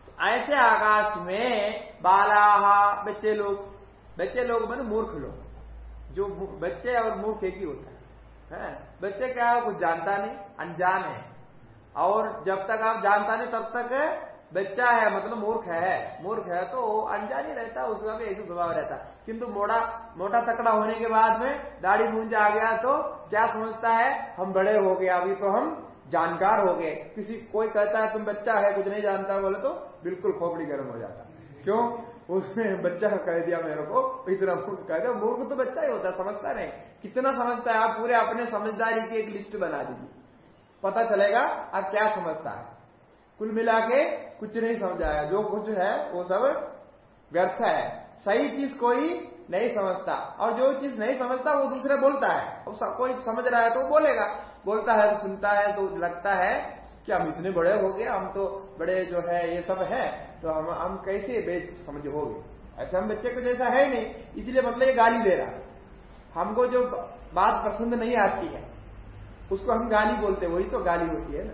Speaker 1: तो ऐसे आकाश में बालाहा बच्चे लोग। बच्चे लोग मैंने मूर्ख लोग। जो बच्चे और मूर्ख एक ही होता है, है? बच्चे क्या है? कुछ जानता नहीं अनजान है। और जब तक आप जानता नहीं तब तक बच्चा है मतलब मूर्ख है मूर्ख है तो अनजान ही रहता उसका भी ऐसा स्वभाव रहता। किंतु मोटा मोटा तकड़ा होने के बाद में दाढ़ी मूंज आ गया तो क्या समझता है? हम बड़े हो गए, अभी तो हम जानकार हो गए। किसी, कोई कहता है, तुम बच्चा है, कुछ नहीं जानता, बोले तो बिल्कुल खोपड़ी गर्म हो जाता। क्यों? उसने बच्चा कह दिया मेरे को, इतना मूर्ख कह दिया। मूर्ख तो बच्चा ही होता, समझता नहीं। कितना समझता है? आप पूरे अपने समझदारी की एक लिस्ट बना दीजिए। पता चलेगा आप क्या समझता है। कुल मिला के कुछ नहीं समझाया। जो कुछ है, वो सब व्यर्थ है। सही चीज़ कोई नहीं समझता। और जो चीज़ नहीं समझता, वो दूसरे बोलता है। कोई समझ रहा है तो बोलेगा। बोलता है तो सुनता है तो लगता है कि हम इतने बड़े हो गए, हम तो बड़े जो है, ये सब है। तो हम हम कैसे बेच समझ हो गए ऐसे हम बच्चे को जैसा है नहीं। इसलिए मतलब ये गाली दे रहा हमको जो बात पसंद नहीं आती है, उसको हम गाली बोलते वही तो गाली होती है ना।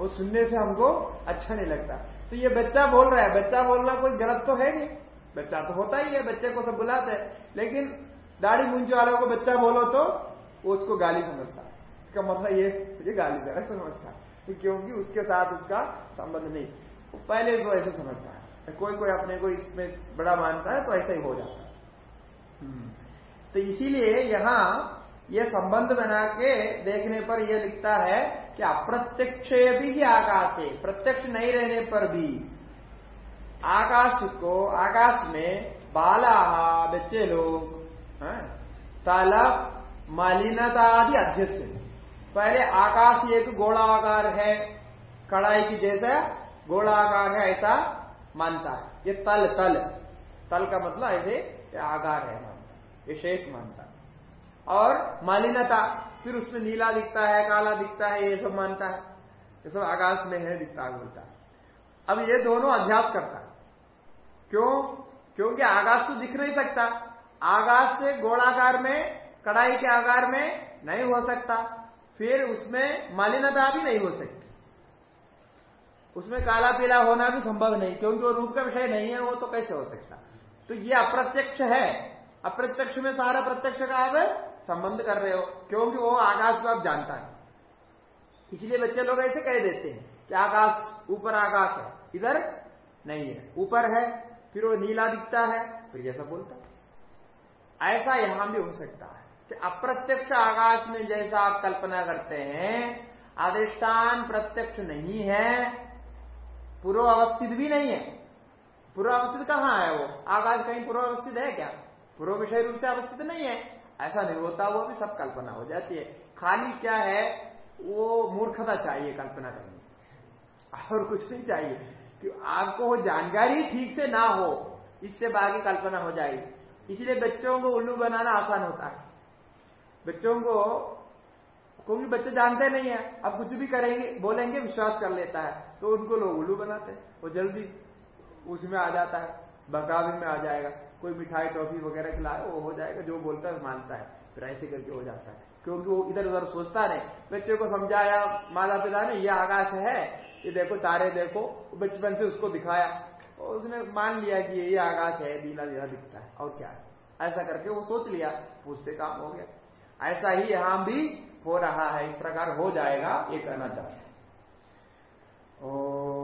Speaker 1: और सुनने से हमको अच्छा नहीं लगता। तो ये बच्चा बोल रहा है, बच्चा बोलना कोई गलत तो है नहीं। बच्चा तो होता ही है, बच्चे को सब बुलाते हैं। लेकिन दाढ़ी मुंजी वालों को बच्चा बोलो तो वो उसको गाली समझता है। इसका मतलब ये ये गाली दे रहा समझता है। क्योंकि उसके साथ उसका संबंध नहीं। वो पहले तो ऐसे समझता है। कोई कोई अपने को इसमें बड़ा मानता है तो ऐसा ही हो जाता है। हम्म। तो इसीलिए यहाँ ये संबंध बना के देखने पर यह लिखता है कि अप्रत्यक्ष भी ही आकाश है? प्रत्यक्ष नहीं रहने पर भी। आकाश को, आकाश में बाला बच्चे लोग तल मलिनता आदि अध्यक्ष पहले आकाश एक गोलाकार है। कड़ाई की जैसा गोलाकार है, ऐसा मानता है। ये तल तल। तल का मतलब ऐसे आकार है मानता ये मानता और मालिनता फिर उसमें नीला दिखता है, काला दिखता है, ये सब मानता है। ये सब आकाश में है, दिखता बोलता है। अब ये दोनों अध्यास करता है। क्यों? क्योंकि आकाश तो दिख नहीं सकता। आकाश से गोलाकार में, कड़ाई के आकार में नहीं हो सकता। फिर उसमें मालिनता भी नहीं हो सकती। उसमें काला पीला होना भी संभव नहीं, क्योंकि वो रूप का विषय नहीं है, वो तो कैसे हो सकता? तो ये अप्रत्यक्ष है। अप्रत्यक्ष में सारा प्रत्यक्ष का आप संबंध कर रहे हो, क्योंकि वो आकाश को आप जानता है। इसलिए बच्चे लोग ऐसे कह देते हैं कि आकाश ऊपर आकाश है, इधर नहीं है, ऊपर है, फिर वो नीला दिखता है, फिर जैसा बोलता है। ऐसा यहाँ भी हो सकता है कि अप्रत्यक्ष आकाश में जैसा आप कल्पना करते हैं अधिष्ठान प्रत्यक्ष नहीं है पूर्व अवस्थित भी नहीं है। पूर्व अवस्थित कहाँ है वो? आकाश कहीं पूर्व अवस्थित है क्या? पूर्व विषय रूप से अवस्थित नहीं है। ऐसा नहीं होता, वो भी सब कल्पना हो जाती है। खाली क्या है? वो मूर्खता चाहिए कल्पना करने और कुछ नहीं चाहिए। कि आपको वो जानकारी ठीक से ना हो, इससे बाकी कल्पना हो जाएगी। इसलिए बच्चों को उल्लू बनाना आसान होता है। बच्चों को, क्योंकि बच्चे जानते नहीं है, अब कुछ भी करेंगे, बोलेंगे, विश्वास कर लेता है। तो उनको लोग उल्लू बनाते हैं। वो जल्दी उसमें आ जाता है बकावी में आ जाएगा। कोई मिठाई, टॉफी वगैरह खिलाए, वो हो जाएगा, जो बोलता है, मानता है। फिर ऐसे करके हो जाता है। क्योंकि वो इधर उधर सोचता नहीं। बच्चे को समझाया माता पिता ने, ये आकाश है, ये देखो, तारे देखो। बचपन से उसको दिखाया। और उसने मान लिया कि ये आकाश है दीना दीना दिखता है। और क्या? है ऐसा करके वो सोच लिया। उससे काम हो गया। ऐसा ही यहाँ भी हो रहा है। इस प्रकार हो जाएगा, ये कहना चाहते ओम